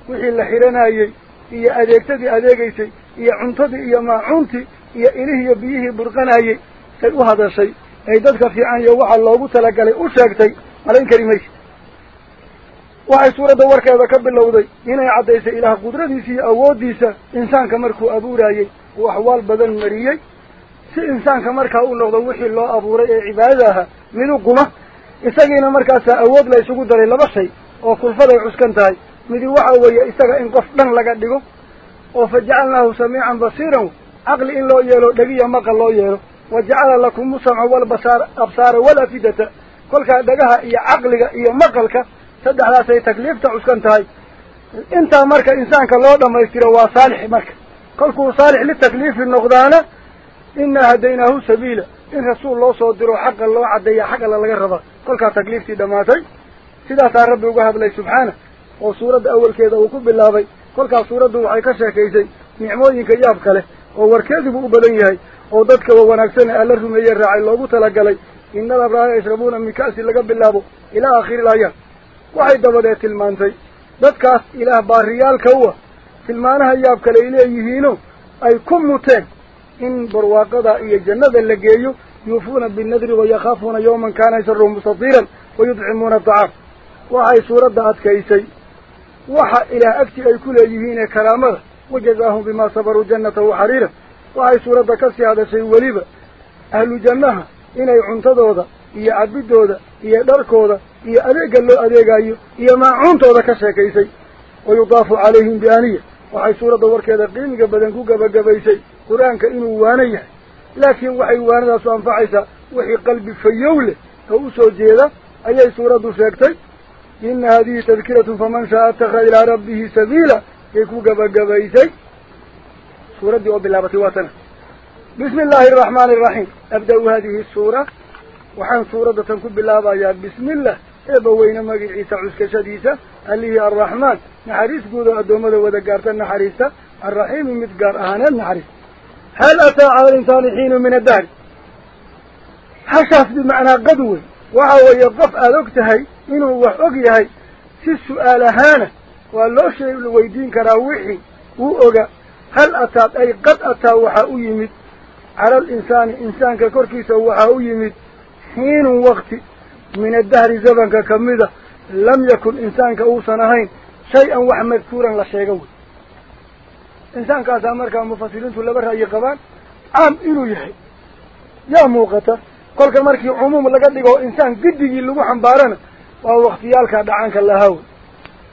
wixii la xiranayey iyo adeegtadii adeegaysay iyo cuntadii iyo maacuuntii iyo ilihii iyo biyihii burqanayey say u hadashay ay dadka fiican iyo waxa loogu talagalay u sheegtay malayn kari maysa waxay suuradda warkeeda ka bilowday inay caddaysay ilaah qudradiisa iyo awooddiisa insaanka markuu abuurayey uu axwaal badan mariyey si insaanka markaa u noqdo wixii loo abuuray ee cibaadada ahaa mid u quma isagiina markaasaa awood la isugu daray laba shay oo kulfaday cuskan tahay midi waxa weeye isaga in qof dhan laga dhigo oo fa jacalnaahu samiican basiiran caqli in loo yeelo dhegiya maqal loo yeelo wajacala lakum samca walbasaar absaara walafidata kolkaa dhagaha iyo caqliga iyo maqalka saddexdaasay takliifta cuskan tahay intaa marka insaanka loo dhammaystiro waa saalix marka kolkuu saalix litakliifi noqdaana inaa hadaynaahu sabiila diro xaqa loo caddeeya xaq alla laga rabaa kolkaa takliiftii dhammaatay sidaasaa rabbi uga hadlay subxaana oo suuradda awalkeeda uu ku bilaabay kolkaas suuraddu waxay ka sheekaysay nicmooyinka yaab kale oo warkeedibu u badan yahay oo dadka wa wanaagsan ee alla rumeeye raacay loogu talagalay ina alabraara yashrabuuna min ka'si laga bilaabo ilaa aakhiri ilaayaat waxay dabadeed tilmaantay dadkaas ilaah baariyaalka u ah tilmaanaha yaab kale ay leeyihiino ay ku muteen إن برواقضة إيا جنة اللقيه يوفون بالنذر ويخافون يوما كان يسرهم مستطيرا ويدعمون الضعف وهي سورة دهات كيسي. وحا إلى أكتئ الكل أيهين كرامه وجزاهم بما صبروا جنة وحريرة. وهي سورة كسي هذا شيء وليب أهل جنة إن أي عنت دودة إيا عبد دودة إيا درك دودة إيا أذيق اللو أذيق أيه إيا ما عنت دودة كسي كيسي. ويضاف عليهم بآنية. وهي سورة دور كذا قيمة بدنكوك بقبيسي بقى قرآنك إنه وانيا لكن وحي وأنا سوانفعيسا وحي قلبي فيولة فأوسو جيدا أي سورة دوشاكتاي إن هذه تذكرة فمن شاء اتخذ إلى ربه سبيلا يكو قبا قبا إيساي سورة دي أبلا بطواتنا بسم الله الرحمن الرحيم أبدأ هذه السورة وحن سورة تنكب بالله يا بسم الله إبا وينما إيسا عسك شديسة اللي هي الرحمن نحريس قوضا أدومة ودقارتا نحريسة الرحيم مدقار أهانا نحريس هل أتى على الإنسان حين من الدهر؟ حشف بمعنى قدوه وهو يضف ألوكتهي إنه وحقيهي في السؤال هانا والله شيء الويدين كراوحي وقع هل أتى؟ أي قد أتى وحاويمت على الإنسان إنسان ككوركيس وحاويمت حين وقت من الدهر زبن ككمدة لم يكن إنسان كأوصنهين شيئا وحمد كورا قوي insaankaasaa markaa mufasiriintu laba ra'yi qabaan caam inuu yahay yaa muuqata kolka markii cumuum laga dhigo insaan giddigii lagu xambaarana waa waktiyaalkaa dhacaanka lahaa wey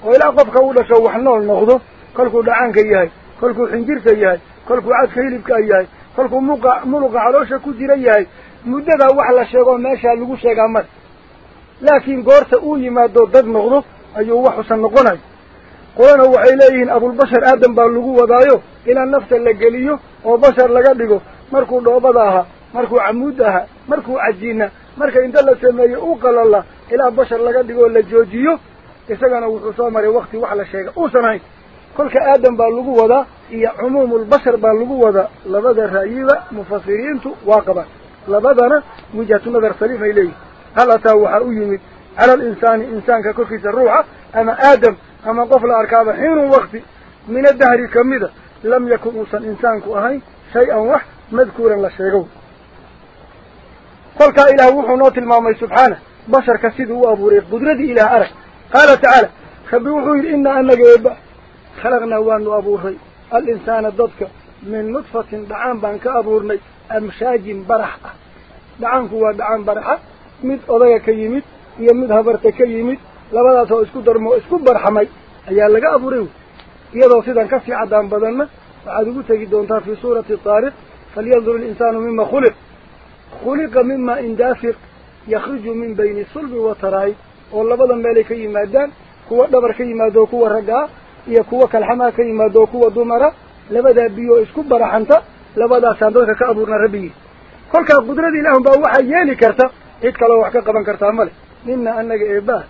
oo ilaa qofka u dhasho wax nool noqdo kolkuu dhacaanka yahay kolkuu xinjirta yahay kolkuu cadka hilibka yahay kolkuu muqa muluqa caloosha ku jira yahay muddadaa wax la sheegoo meeshaa lagu sheegaa male laakiin goorta uu yimaado dad noqdo ayuu wax usan noqonayo laga dhigo markuu dhoobada ahaa markuu camuudda ahaa markuu cajiina marka inta la sameeyo u qalala ilaa bashar laga dhigo oo la joojiyo isagana wuxuu soo maray wakti wax la sheega uusan hayn kolka aadam baa lagu wadaa iyo cumuumulbashar baa lagu wadaa labada ra'yiba mufasiriintu waa qabaan labadana wijhatu nadar saliif ay leeyihin hal ataa waxaa u yimid cala alinsaani insaanka korkiisa ruuxa ama aadam أما قفل أركاب حين وقت من الدهر كمذا لم يكن أصلا إنسان كأهي شيئا واحد مذكورا لشيغو قلت إله وحنوت المامي سبحانه بشر كسيد هو أبو ريق قدرتي إله أرى قال تعالى خبوحوا إنا أنك إبا خلقنا وأنو أبو ري الإنسان الضدك من نطفة دعان بانك أبو ري أمشاج برحة. دعانك هو دعان برحة. مد أضايا كيمت يمد هبرت كيمت isku barxamay ayaa laga abuuray wey iyadoo sidan kasii caddaan badanna waxaad ugu tegi doontaa fii suurati taariq falyandur ilinsaanu mima khuliq khuliqa mima indaafiq yakhruju min bayni sulbi wa taraa'ib oo labada meelay ka yimaadaan kuwa dhabar ka yimaado kuwa raggaa iyo kuwa kalxamaha ka yimaado kuwa dumara labadaa biyo isku baraxanta labadaasaan dadka ka abuurna rabbigii kolkaa qudrada ilaahun baa waxaa yeeli karta cid kaloo wax ka qaban kartaa male mina anaga eebaa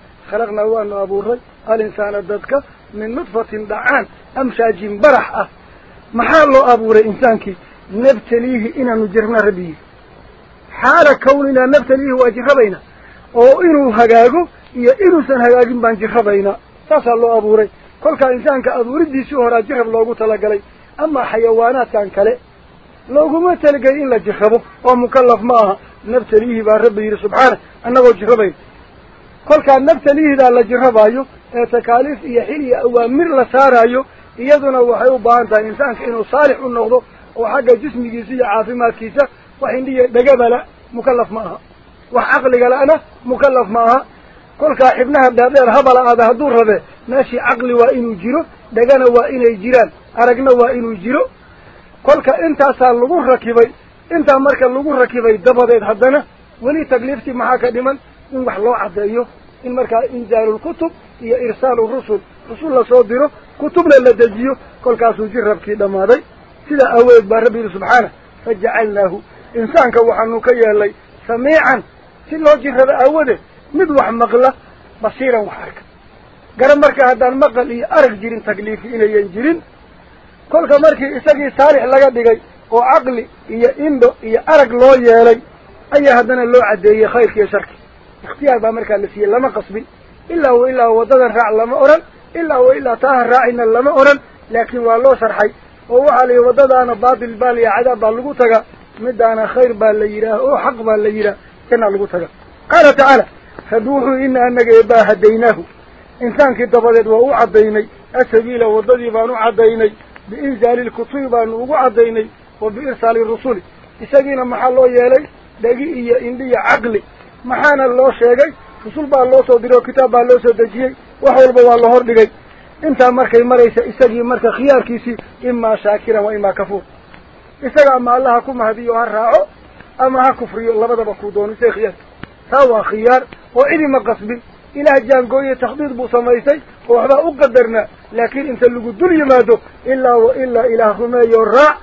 dadka min nudfatin dhacaan amshaajin barax ah maxaa loo abuuray insaankii nabtaliihi inaanu jirna rabbigii xaala kawninaa nabtaliihi waa jirabaynaa oo inuu hagaago iyo inuusan hagaagin baan jirabaynaa saasaa loo abuuray kolkaa insaanka abuuridiisii horaa jirab loogu talagalay amaa xayawaanaadkan kale looguma talagelin in la jirrabo oo mukallaf ma aha nabtaliihi baa rabbi yidhi subxaana annagoo jirrabayna la jirrabaayo ee takaaliif iyo xil iyo awaamir la saaraayo iyaduna waxay u baahan tahay insaanka inuu saalix u noqdo oo xagga jismigiisa iyo caafimaadkiisa wax indhiya dhegabala mukallaf ma aha wax caqliga la-na mukallaf ma aha kolkaa xibnaha dhaadheer habala aada hadduu rabe meeshii caqli waa inuu jiro dhegana waa inay jiraan aragna waa inuu jiro kolka intaasaa lagu rakibay intaa marka lagu rakibay dabadeed haddana weli takliiftii maxaa ka dhiman inzaalulkutub iyo irsaalu rusul rusul lasoo diro kutubna la dejiyo kolkaasuu jirrabkii dhammaaday sidaa aweed baa rabbi yidhi subxaana fajacalnaahu insaanka waxaanu ka yeelnay samiican si loo jirraba aawadeed mid wax maqla basiiran wax arka gara marka haddaan maqal iyo arag jirin takliifi inayan jirin kolka markii isagii saalix laga dhigay oo caqli iyo indho iyo arag loo yeelay ayaa haddana loo caddeeyey khayrka iyo sharki ikhtiyaar baa markaa la siiyey lama qasbin ilaa wa ilaa waddadan raac lama odhan ilaa wa ilaa taaha raacina lama odhan laakiin waa loo sharxay oo waxaa la yidhi waddadaana baatil baa layiha cadaab baa lagu taga midaana khayr baa la yidhaah oo xaq baa la yidhaah janaa lagu taga qaala tacaala rabbi wuxuu ina anaga eebaa hadaynaahu insaankii dabadeed waa u caddaynay asabiila waddadii baan u wax walba waa la hor dhigay intaa markay maraysa isagii marka khiyaarkiisii imaa shaakiran wa imaa kafuur isaga ama allaha ku mahadiyo ha raaco ama ha kufriyo labadaba kuu doono isaga khiyaarka taa waa khiyaar oo cidima qasbin ilaah jaangooye takhdiid buu samaystay oo waxbaa u qadarnaa laakiin inta lagu dul yimaado ilaa wa ilaa ilaah rumeeyo raac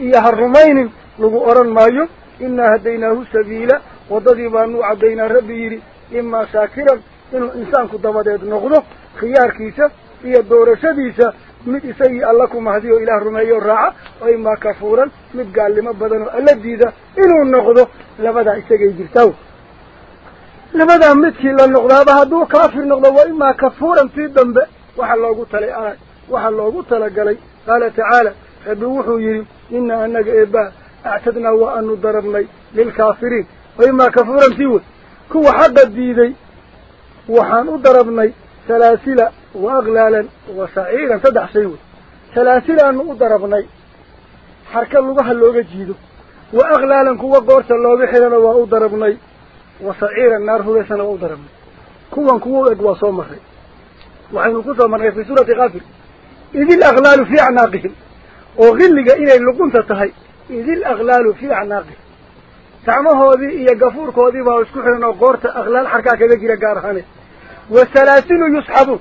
iyo ha rumaynin lagu odhan maayo inaa hadaynaahu sabiila imaa shaakiran inuu insaanku dabadeed noqdo khiyaarkiisa iyo doorashadiisa mid isagii alla ku mahdiyo o ilaah rumeeyo raaca oo imaa kafuuran mid gaalnimo badan oo alla diida inuu noqdo labadaa isagay jirtaa labadaa midkii la noqdaaba hadduu kaafir noqdo wa imaa kafuuran tii dambe waxa loogu talay aay waxaa loogu talagalay qaala tacaala rabbi wuxuu yidhi inaa anaga eebaa actadnaa waa anu darabnay lilkaafiriin wa imaa kafuuran tii wey kuwa xaqa diiday waxaan u darabnay salaasila wa aklaalan wa saciiran saddex shay wey salaasilaanu u darabnay xarka lugaha looga jiido wa aklaalan kuwa goorta looga xidhana waa u darabnay wa saciiran naar hugaysana waa u darabnay kuwan kuwa u eg waa soo marray waxaynu ku soo marnay iyo gafuurkoodii baa isku xidhan oo qoorta aklaal xarkaa kaga jira gaar ahaaneed wa salaasilu yusxabuun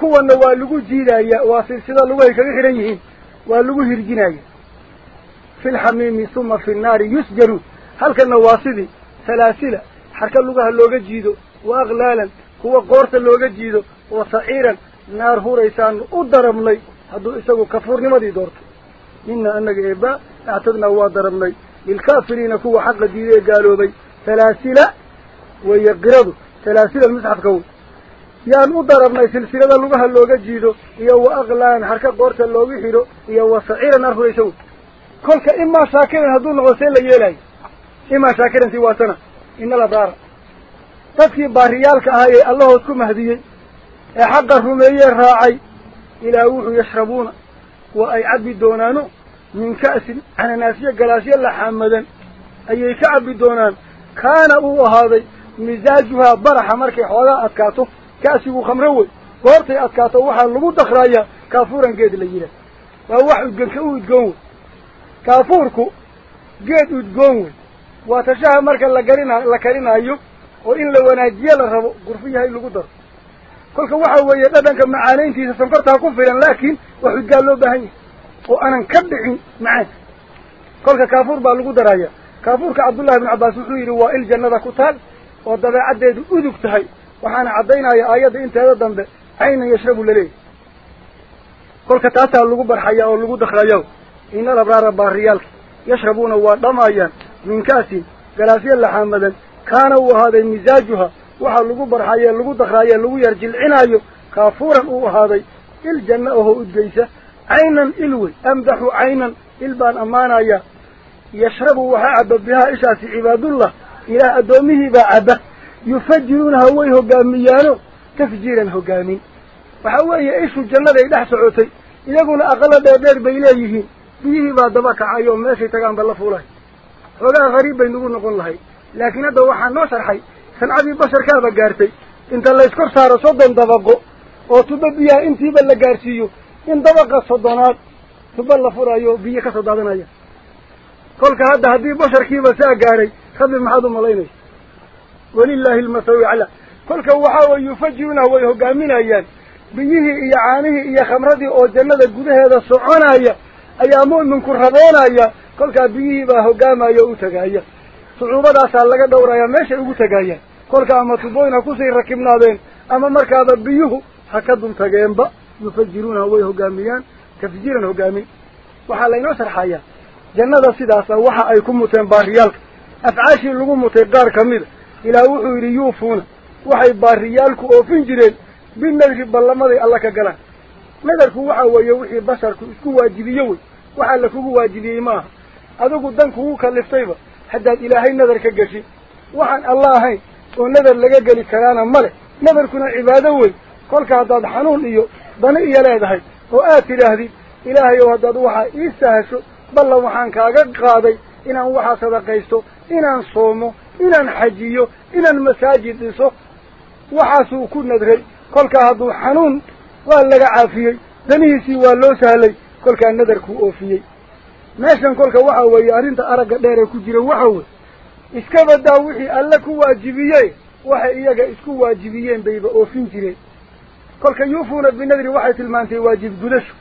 kuwanna waa lagu jiidaya waa silsida lugahay kaga xidhan yihiin waa lagu hirjinaya fi lxamiimi suma fi nnaari yusjaruun halkanna waa sidii salaasila xarka lugaha looga jiido wa aklaalan kuwa qoorta looga jiido wa saciiran naar huraysaanu u darabnay hadduu isagu kafuurnimadii doorto ina anaga eebaa actadnaa waa darabnay yaan u darabnay silsilada lugaha looga jiido iyo wa aqlaan harka qoorta loogu xidho iyo wa saciira naar huraysa wey kolka imaa shaakiran hadduu noqdo see la yeelayo imaa shaakirantii waa tana ina alabraara dadkii baariyaalka ahaa ee allahood ku mahdiyey ee xaqa rumeeyee raacay ilaah wuxuu yashrabuuna waa ay cabbi doonaano baraxa markay xoogaa adkaato ka'sigu khamro wey goortay adkaato waxaa lagu dakraayaa kaafuuran geed la yidhaah waa wax udganka u udgoon wey kaafuurku geed udgoon wey waa tashaha marka la garina la karinaayo oo in la wanaajiyo la rabo gurfiyaha in lagu daro kolka waxa weeye dhadhanka macaanayntiisa sonkortaa ku filan laakiin wax udgaan loo baahan yahay وأنا نكبعي معه قال كافور بالغو درايا كافور كعبد الله بن عباس وحوير وإل جنة كتال وضبع عدد أذك تهي وحانا عدينا يا آيات انت هذا الضنب عين يشرب للي قال كتاتا اللغو برحيا واللغو دخرايا إن الأبرار باريال يشربون ودمايا من كاسي كاس قلاسيا لحمدا كان وهذا مزاجها وحا اللغو برحيا اللغو دخرايا اللغو يرجل عنايو كافورا وهذا الجنة وهو الجيسة baan ammaanaya yashrabu waxaa caba bihaa ishaasi cibaadullah ilaah addoomihii baa caba yufajiruunaha way hogaamiyaano tafjiiran hogaamin waxa weeye ishu jannaday dhex socotay iyaguna aqala dheerdheer bay leeyihiin biyihii baa daba kacay oo meeshay tagaan ba la fuulay xoogaa hariib bay nagu noqon lahay laakiin hadda waxaa noo sharxay sancadii basharkaaba gaartay inta layskor saaro soddon dabaqo oo tuba biyaha intiiba la in dabaqa soddonaad tuba la furaayo biyo kasoo daadanaya kolka hadda haddii basharkiiba saa gaadhay rabbi maxaad u malaynaysa walilaahi almasawi aclaa kolka waxaa way yufajiruunaha way hogaaminayaan biyihii iyo caanihii iyo khamradii oo jannada gudaheeda soconaya ayaa mu'minku raboonaya kolkaa biyihii baa hogaamaya oo u tagaaya sucuubadaasaa laga dhowrayaa meeshay ugu tagayaan kolka ama tubooyin ha kusii rakibnaadeen ama markaaba biyuhu ha ka dul waxa ay ku muteen baariyaalka afcaashii lagu mutay qaar ka mida ilaah wuxuu yidhi yuufuuna waxay baariyaalku oofin jireen binadri ballamaday alla ka galaan nadarku waxa weeye wixii basharku isku waajibiyo wey waxaa la kugu waajibiyey maaha adigu dan kugu kaliftayba haddaad ilaahay nadar ka geshin waxaan alla ahayn oo nadar laga geli karaana male nadarkuna cibaado wey kolka haddaad xanuun iyo haddaad waxaa ii sahasho ballan waxaan kaaga qaaday inaan waxaa sadaqaysto inaan soomo inaan xajiyo inaan masaajid dhiso waxaasuu ku nadray kolkaa hadduu xanuun waa laga caafiyey danihiisii waa loo sahlay kolkaa nadarkuu oofiyey meeshan kolka waxa weeye arrinta aragga dheer ee ku jira waxa weye iska badaa wixii alle ku waajibiye waxay iyaga isku waajibiyeen bayba oofin jireen kolka yuufuuna binadri waxay tilmaantay waajib gudasho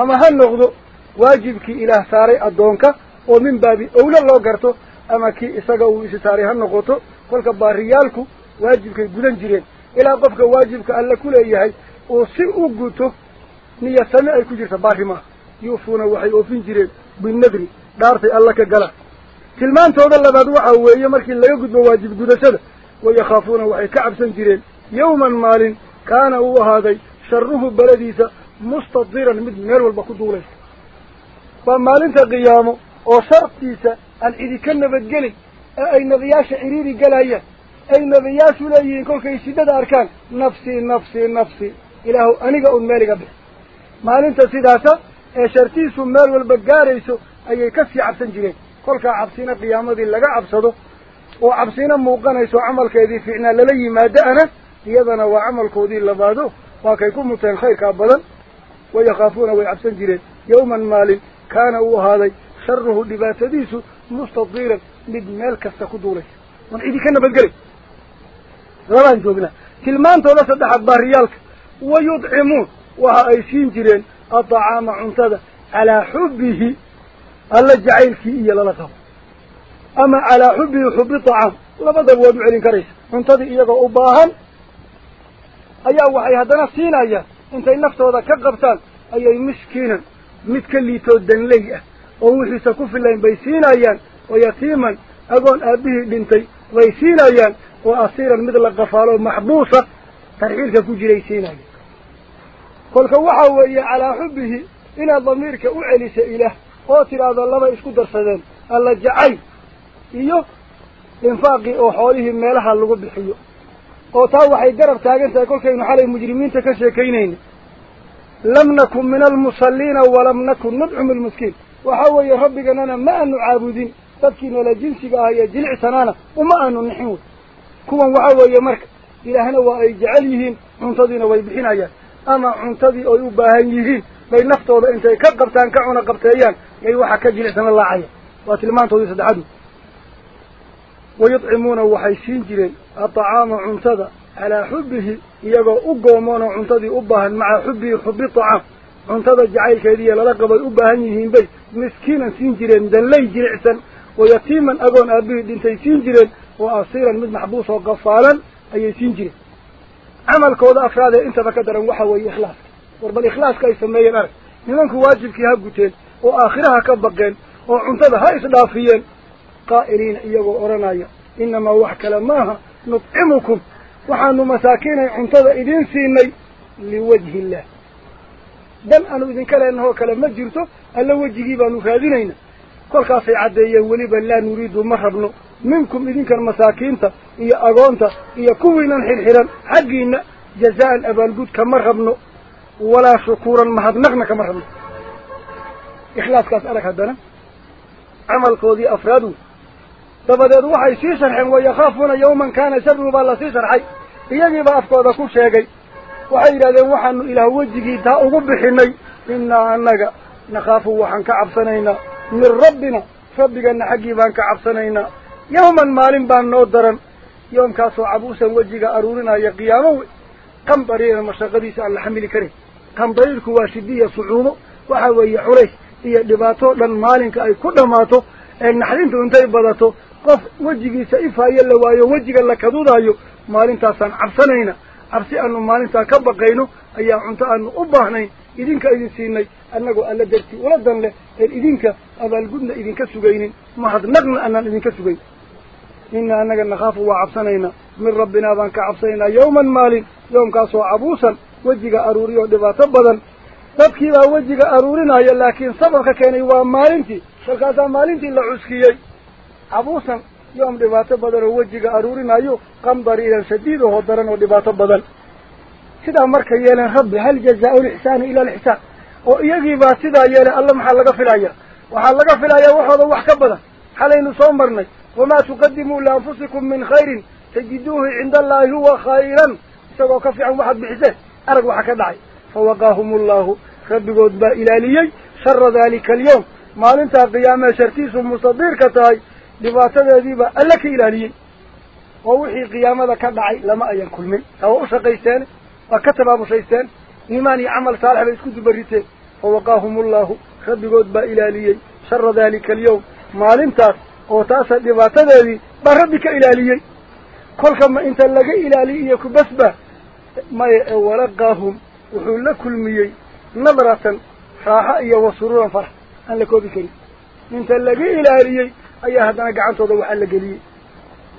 ama ha noqdo waajibkii ilaah saaray addoonka oo min baabi owle loo garto ama kii isaga uu isi saaray ha noqoto kolka baariyaalku waajibkay gudan jireen ilaa qofka waajibka alle ku leeyahay uu si u guto niya same ay ku jirta baari maaha yuufuuna waxay oofin jireen binadri dhaartay alla ka galaan tilmaantooda labaad waxa weeye markii laga gudbo waajib gudashada wayakhaafuuna waxay ka cabsan jireen yawman maalin ahaaday sharuhu beladiisa mustadiran mid meel walba ku duulaysa waa maalinta qiyaamo oo shartiisa aan cidi ka nabadgelin ee ay nebiyaasha ciriiri galayaan ay nebiyaashu leeyihiin kolkay shidada arkaan nafsii nafsii nafsii ilaahu aniga un meel iga bix maalinta sidaasa ee shartiisu meel walba gaarayso ayay ka sii cabsan jireen kolkaa cabsina qiyaamadii laga cabsado oo cabsina muuqanayso camalkeedii fiicnaa lala yimaado-ana يدنا وعمل كودي لبعضه وكيكون متين خير كابلا ويخافون ويعبسن جيرين يوما مال كان هو هذا شره لبات ديس مستطيرا من مالك استخدوله من ايدي كان بالقري غلا نجوبنا كلمان تولى صدح باريالك ويطعمون وها ايشين جيرين الطعام عمتدا على حبه الله جعيل كي للاقب أما على حبه حب الطعام لا بد وادعين كريس انتظر إياك أباهم ayaa waxay haddana siinayaan intay naftooda ka qabtaan ayay miskiinan mid ka liitoo danley ah oo wixiisa ku filayn bay siinayaan oo yatiiman agoon aabbihii dhintay bay siinayaan oo asiiran mid la qafaalo maxbuusa tarxiilka ku jiray siinayaan kolka waxa weeye calaa xubbihi inaad damiirka u celisa ilaah oo tidhaahdo laba isku darsadeen alla jacayl iyo infaaqii oo xoolihii meelaha lagu bixiyo أو تاو حي قرب تاجر تقول كي نحل المجرمين تكشي كينين لم نكن من المصلين ولم نكن ندعم المسكين وحوى يا ربي قلنا ما أنو عابدين تبكي ولا جنسي قاها يا جلع سنانا وما أنو نحيوه كوا وحوى يا مرك إلى هنا ويجعليهن منتظين ويبحين عيان أما منتظي أو يباهنيهن بين نفط وبين انت قبتان كعونا قبتان أي وحكا جلع سنان الله عيان واتلمان تودي صدعدو ويطعمون وحيسين جرين الطعام عمتدى على حبه يقول أقومون عمتدى أبهن. مع حبه حب الطعام. عمتدى جعيك هذه للقب الأبهنهين بي مسكينا سينجرين دلي جرعسا ويتيما أقون أبيه دنتي سينجرين وأصيرا من محبوس وقفالا. أي سين سينجرين عمل كود أفراد انت بكدر وحوى إخلاص. ورب الإخلاص كي يسميه الأرض واجب كي هبقتين وآخرها كبقين. وعمتدى هاي صدافيين. Qaa'iliina iyagoo odhanaya innamaa wax kale maaha nudcimukum waxaanu masaakiinay cuntada idiin siinay liwajhi illah dan aanu idinka leenahoo kale ma jirto alla wejigii baanu raadinayna kolkaasay caddeeyeen weliba laa nuriidu ma rabno minkum idinkan masaakiinta iyo agoonta iyo kuwiinan xirxiran xaggiina jazaan abaalgud kama rabno walaa shukuuran mahadnaqna kama rabno ikhlaaskaas arag haddana camalkoodii afraad wey sii sharxeen wayakhaafuuna yawman kaana sharuhu baa lasii sharxay iyagiibaa afkooda ku sheegay waxay yidhahdeen waxaanu ilaah wejigii taa ugu bixinay innaa annaga nakhaafu waxaan ka cabsanaynaa min rabbina rabbigana xaggii baan ka cabsanaynaa yawman maalin baan noo daran yoomkaasoo cabuusan wejiga aruurinaya qiyaamo wey qambariirna mashaqadiisa aan la xamili karin qambariirku waa shidiya sucuubo waxa weeye culays iyo dhibaato dhan maalinka ay ku dhammaato ee naxdintu intay badato qof wejigiisa ifaayo la waayo wejiga la kadudayo maalintaasaan cabsanayna cabsi aanu maalintaa ka baqayno ayaa cunto aanu u baahnayn idinka idin siinay annagoo alla dartii ula dan leh een idinka abaalgudna idinka sugaynin mahadnaqna anaan idinka sugayn ina annaga nakhaafu waa cabsanaynaa min rabbinaa baan ka cabsanaynaa yawman maalin yoomkaasoo cabuusan wejiga aruuriyoo dhibaato badan dadkii baa wejiga aruurinaya laakiin sababka keenay waa maalintii kolkaasaa maalintii la cuskiyey badan oo wejiga aruurinayo qamdariiran shadiid oo daran oo dhibaato badan sidaa marka yeeleen rabbi hal jazaau lixsaani ila alixsaan oo iyagii baa sidaa yeelay alla maxaa laga filaya waxaa laga filayaa waxooda wax ka badan xalaynu soo marnay wamaa tuqadimuu lianfusikum min khayrin tajiduuhu cinda allaahi huwa khayran isagoo ka fiican waxaad bixiseen arag waxa ka dhacay fawaqaahum allahu rabbigood baa ilaaliyey shara daalika alyawm maalintaa qiyaamee shartiisu mustadiirka tahay dhacay lama ayan kulmin taa waa u shaqaysteene waa ka tabaamushaysteen iimaan iyo camal saalix bay isku dubariteen fawaqaahum allahu rabbigood baa ilaaliyey shara daalika alyawm maalintaas oo taasa dhibaatadeedii baa rabbi ka ilaaliyey kolka ma inta laga ilaaliye iyo kubasba maya ee walaqaahum wuxuu la kulmiyey nadratan raaxo iyo wasuruuran farax aan la koobi karin inta laga ilaaliyey أيها هذا قعدت هذا وحل قلي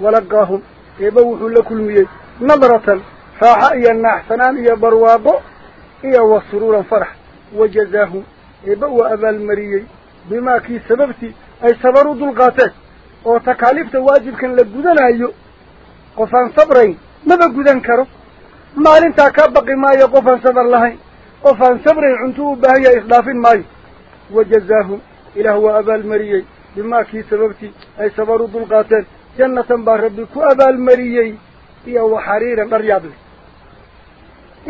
ولقاهم يبوحوا لكل ميت نظرة فحأي النحسنان يبرواب إيا وصرورا فرح وجزاهم يبوى أبا المريي بما كي سببتي أي صبروا دلقاتك وتكاليفت واجبك لقذنا أيو قفان صبرين ما قذن كرو ما لنتا بقي ما يقفان صبر لهي قفان صبرين عنتوب بهي إخلافين ماي وجزاهم إلى هو أبا المريي bimaa kii sababtii ay sabar u dulqaateen jannatan baa rabbi ku abaalmariyey iyo waxariiran dhar yaab leh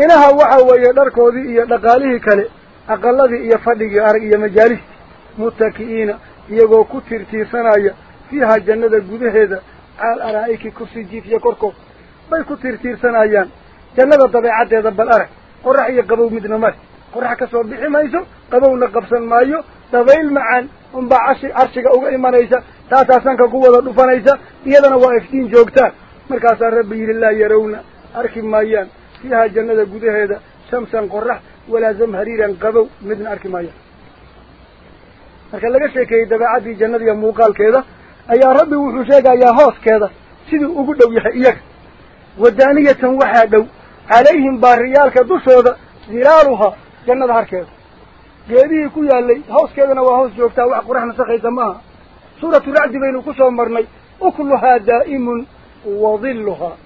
inaha waxa weeye dharkoodii iyo dhaqaalihii kale aqaladii iyo fadhigii arag iyo majaalistii muttaki'iina iyagoo ku tiirtiirsanaya fiiha jannada gudaheeda caal araa'iki kursi jiifya korkood bay ku tiirtiirsanayaan jannada dabeecaddeeda bal arag qorax iyo qabow midna male qorax ka soo bixi mayso qabowna qabsan maayo dabayl macaan unbaa cashi carshiga uga imanaysa taasaa sanka ku wada dhufanaysa iyadana waa iftiin joogtaan markaasaa rabbi yidhi laa yarawna arki maayaan fiiha jannada gudaheeda shamsan qorax walaa zamhariiran qabow midna arki maayaan marka laga sheekeeyey dabeecaddii jannada iyo muuqaalkeeda ayaa rabbi wuxuu sheegayaa hooskeeda siduu ugu dhow yahay iyaga wadaaniyatan waxaa dhow calayhim baariyaalka dushooda zilaaluhaa jannada harkeeda جيبي كويا لي هوس كذا وهاوس جوكتا وعقرح نسخي سما سورة الرعد بين قصو مرني وكلها دائم وظلها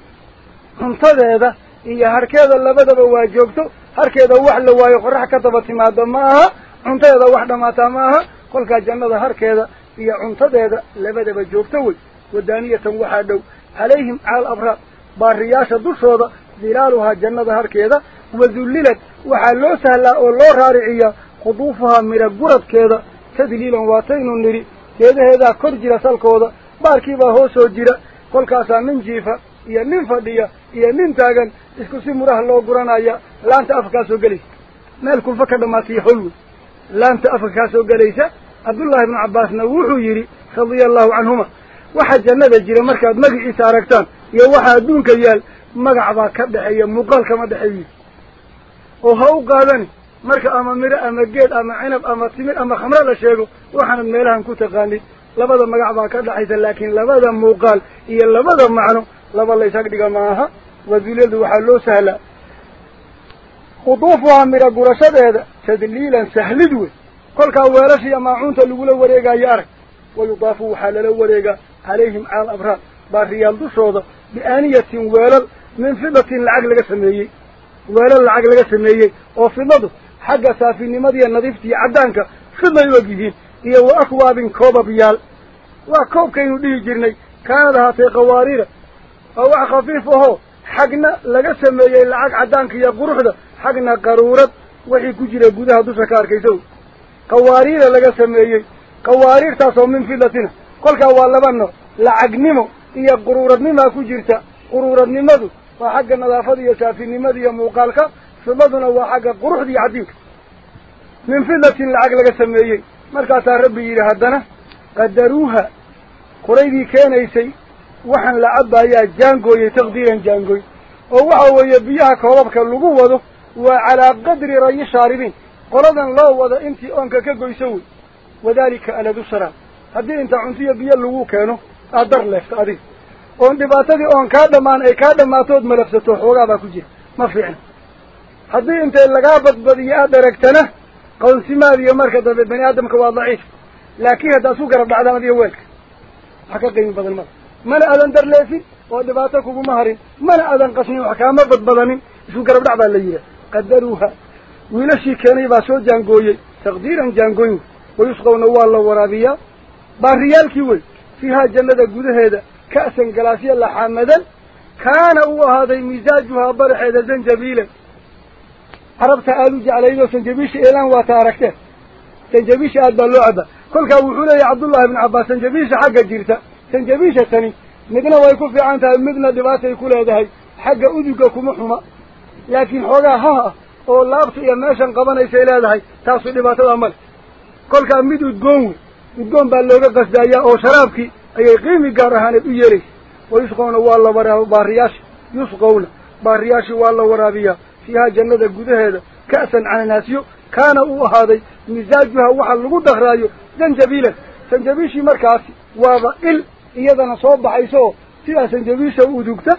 انتظر هذا هي هركذا اللي بدأ بواجوكتو هركذا واحد اللي ويقرح كتبت ما دماها انتظر هذا واحد ما تماها كل كجنة هركذا هي انتظر هذا اللي بدأ بواجوكتو ودانية وحدو عليهم على الأفراد بارياشة دوش هذا ذلالها جنة هركذا وذللت وحلوسها الله راريعيه quduufuhaa midha guradkeeda tadliilan waataynu nidhi geedaheedaa kor jira salkooda baarkiibaa hoosoo jira kolkaasaa nin jiifa iyo nin fadhiya iyo nin taagan isku si muraha loo guranaya laanta afka kaa soo gelaysa. Meel kulfa ka dhammaataiyo howl. Wey laanta afka kaa soo gelaysa cabdullaahi ibnu cabbaasna wuxuu yidhi radia allahu canhuma waxa jannada jira markaad magaciisa aragtaan iyo waxa adduunka yaal magac baa ka dhexeeya muuqaal kama dhexeeyi. Oo ha u qaadani midho ama geed ama cinab ama timir ama khamre la sheego waxaanad meelahan ku taqaanid labada magac baa ka dhexaysa laakiin labada muuqaal iyo labada macno laba la ishag dhiga maaha wadulyadu waxaa loo sahlaa quduufuhaa midha gurashadeeda tadliilan sahlid wey kolkaa weelashii amaacuunta lagula wareegaayo arag wayudaafu waxaa lala wareegaa calayhim caal abraar baariyaal dushooda biaaniyatin weelal min fidatin lacag laga sameeyey weelal lacag laga sameeyey oo fidadu xagga saafinimadiiyo nadiiftiiyo caddaanka fiday u og yihiin iyo wa akwaabin koobabyaal waa koobkaynu dhihi jirnay kaanad ahaatay qawaariira oo wax khafiif ahoo xagna laga sameeyey lacag caddaanka iyo quruxda xagna qaruurad wixii ku jira gudaha dusha ka arkaysa qawaariira laga sameeyey qawaariirtaasoo min fidatina kolkaa waa laba nooc lacagnimo iyo quruuradnimaa ku jirta quruuradnimadu waa xagga lacag laga sameeyey markaasaa rabbi yidhi haddana qadaruuha quraydii keenaysay waxaan la cabaayaa jaangooyey taqdiiran jaangooy oo waxa weeye biyaha koobabka lagu wado waa calaa qadri rayi shaaribiin qoladan loo wado intii oonka ka goyso wey wadaalika aladu sharaab haddii inta cuntiyo biyo lagu keeno aad dar leefto adiga oon dhibaatadii oon kaa dhammaan ay kaa dhammaatood malafsato xoogaa baa ku jira ma fiicna marka dambe bani aadamka waa daciif laakiin haddaad ku garab dhacdaan adiga weelka wax ka qiimi badan mada mana aadan darleefin oo dhibaato kuguma harin mana aadan qasnin wax kaama badbadanin isku garab dhac baa la yidhaha qadaruuha wiilashii keenay baa soo jaangooyey taqdiiran jaangooyn wayusqawna waa la waraabiyaa baariyaalkii wey fiihaa jannada gudaheeda ka'san galaasya laxaamadan kaana uu ahaaday misaajuhaa baraxeeda zanjabiilan sanjabiisha aad baa loo cabaa kolkaa wuxuu leeyahy cabdullahi ibnu cabbaas sanjabiisha xagga jirta sanjabiisha tani midna way ku fiican tahay midna dhibaatay ku leedahay xagga uduga kuma xuma laakiin xoogaa hah ah oo laabta iyo meeshan qabanaysay leedahay taasu dhibaatada male kolkaa mid udgoon wey udgoon baa looga qasdayaa oo sharaabkii ayay qiimi gaar ahaaneed u yeelaysa wayusqawna waa la waraa baariyaasha yusqawna baariyaashii waa la waraabiyaa cananaasyo kaana uu ahaaday misaajuha waxa lagu dakraayo zanjabiilan sanjabiishii markaasi waaba il iyadana soo baxaysa oo sidaa sanjabiisha udugta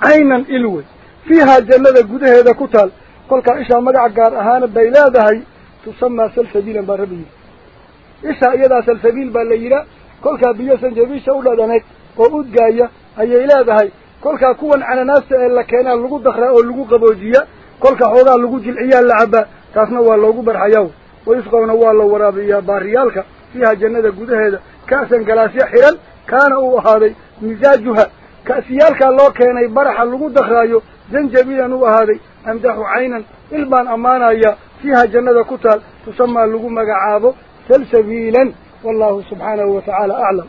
caynan il wey fiihaa jannada gudaheeda ku taal kolkaa ishaa magac gaar ahaana bay leedahay tusamaa salsabiilan baa rabbi yidhi ishaa iyadaa salsabiil baa la yidhaa kolkaa biyo sanjabiisha u dhadhaneed oo udgaaya ayay leedahay kolkaa kuwan cananaasta ee la keenaa lagu dakraa oo lagu qaboojiya kolka xoogaa lagu jilciyaa la cabaa taasna waa loogu barxayaa wayusqawna waa la waraabiyaa baariyaalka fiiha jannada gudaheeda ka'san galaasyo xiran kaana uu ahaaday misaajuha ka'siyaalkaa loo keenay baraxa lagu dakraayo zanjabiilan uu ahaaday amdaxu caynan il baan ammaanayaa fiiha jannada ku taal tusamaa lagu magacaabo salsabiilan wallahu subxaanahu watacaala aclam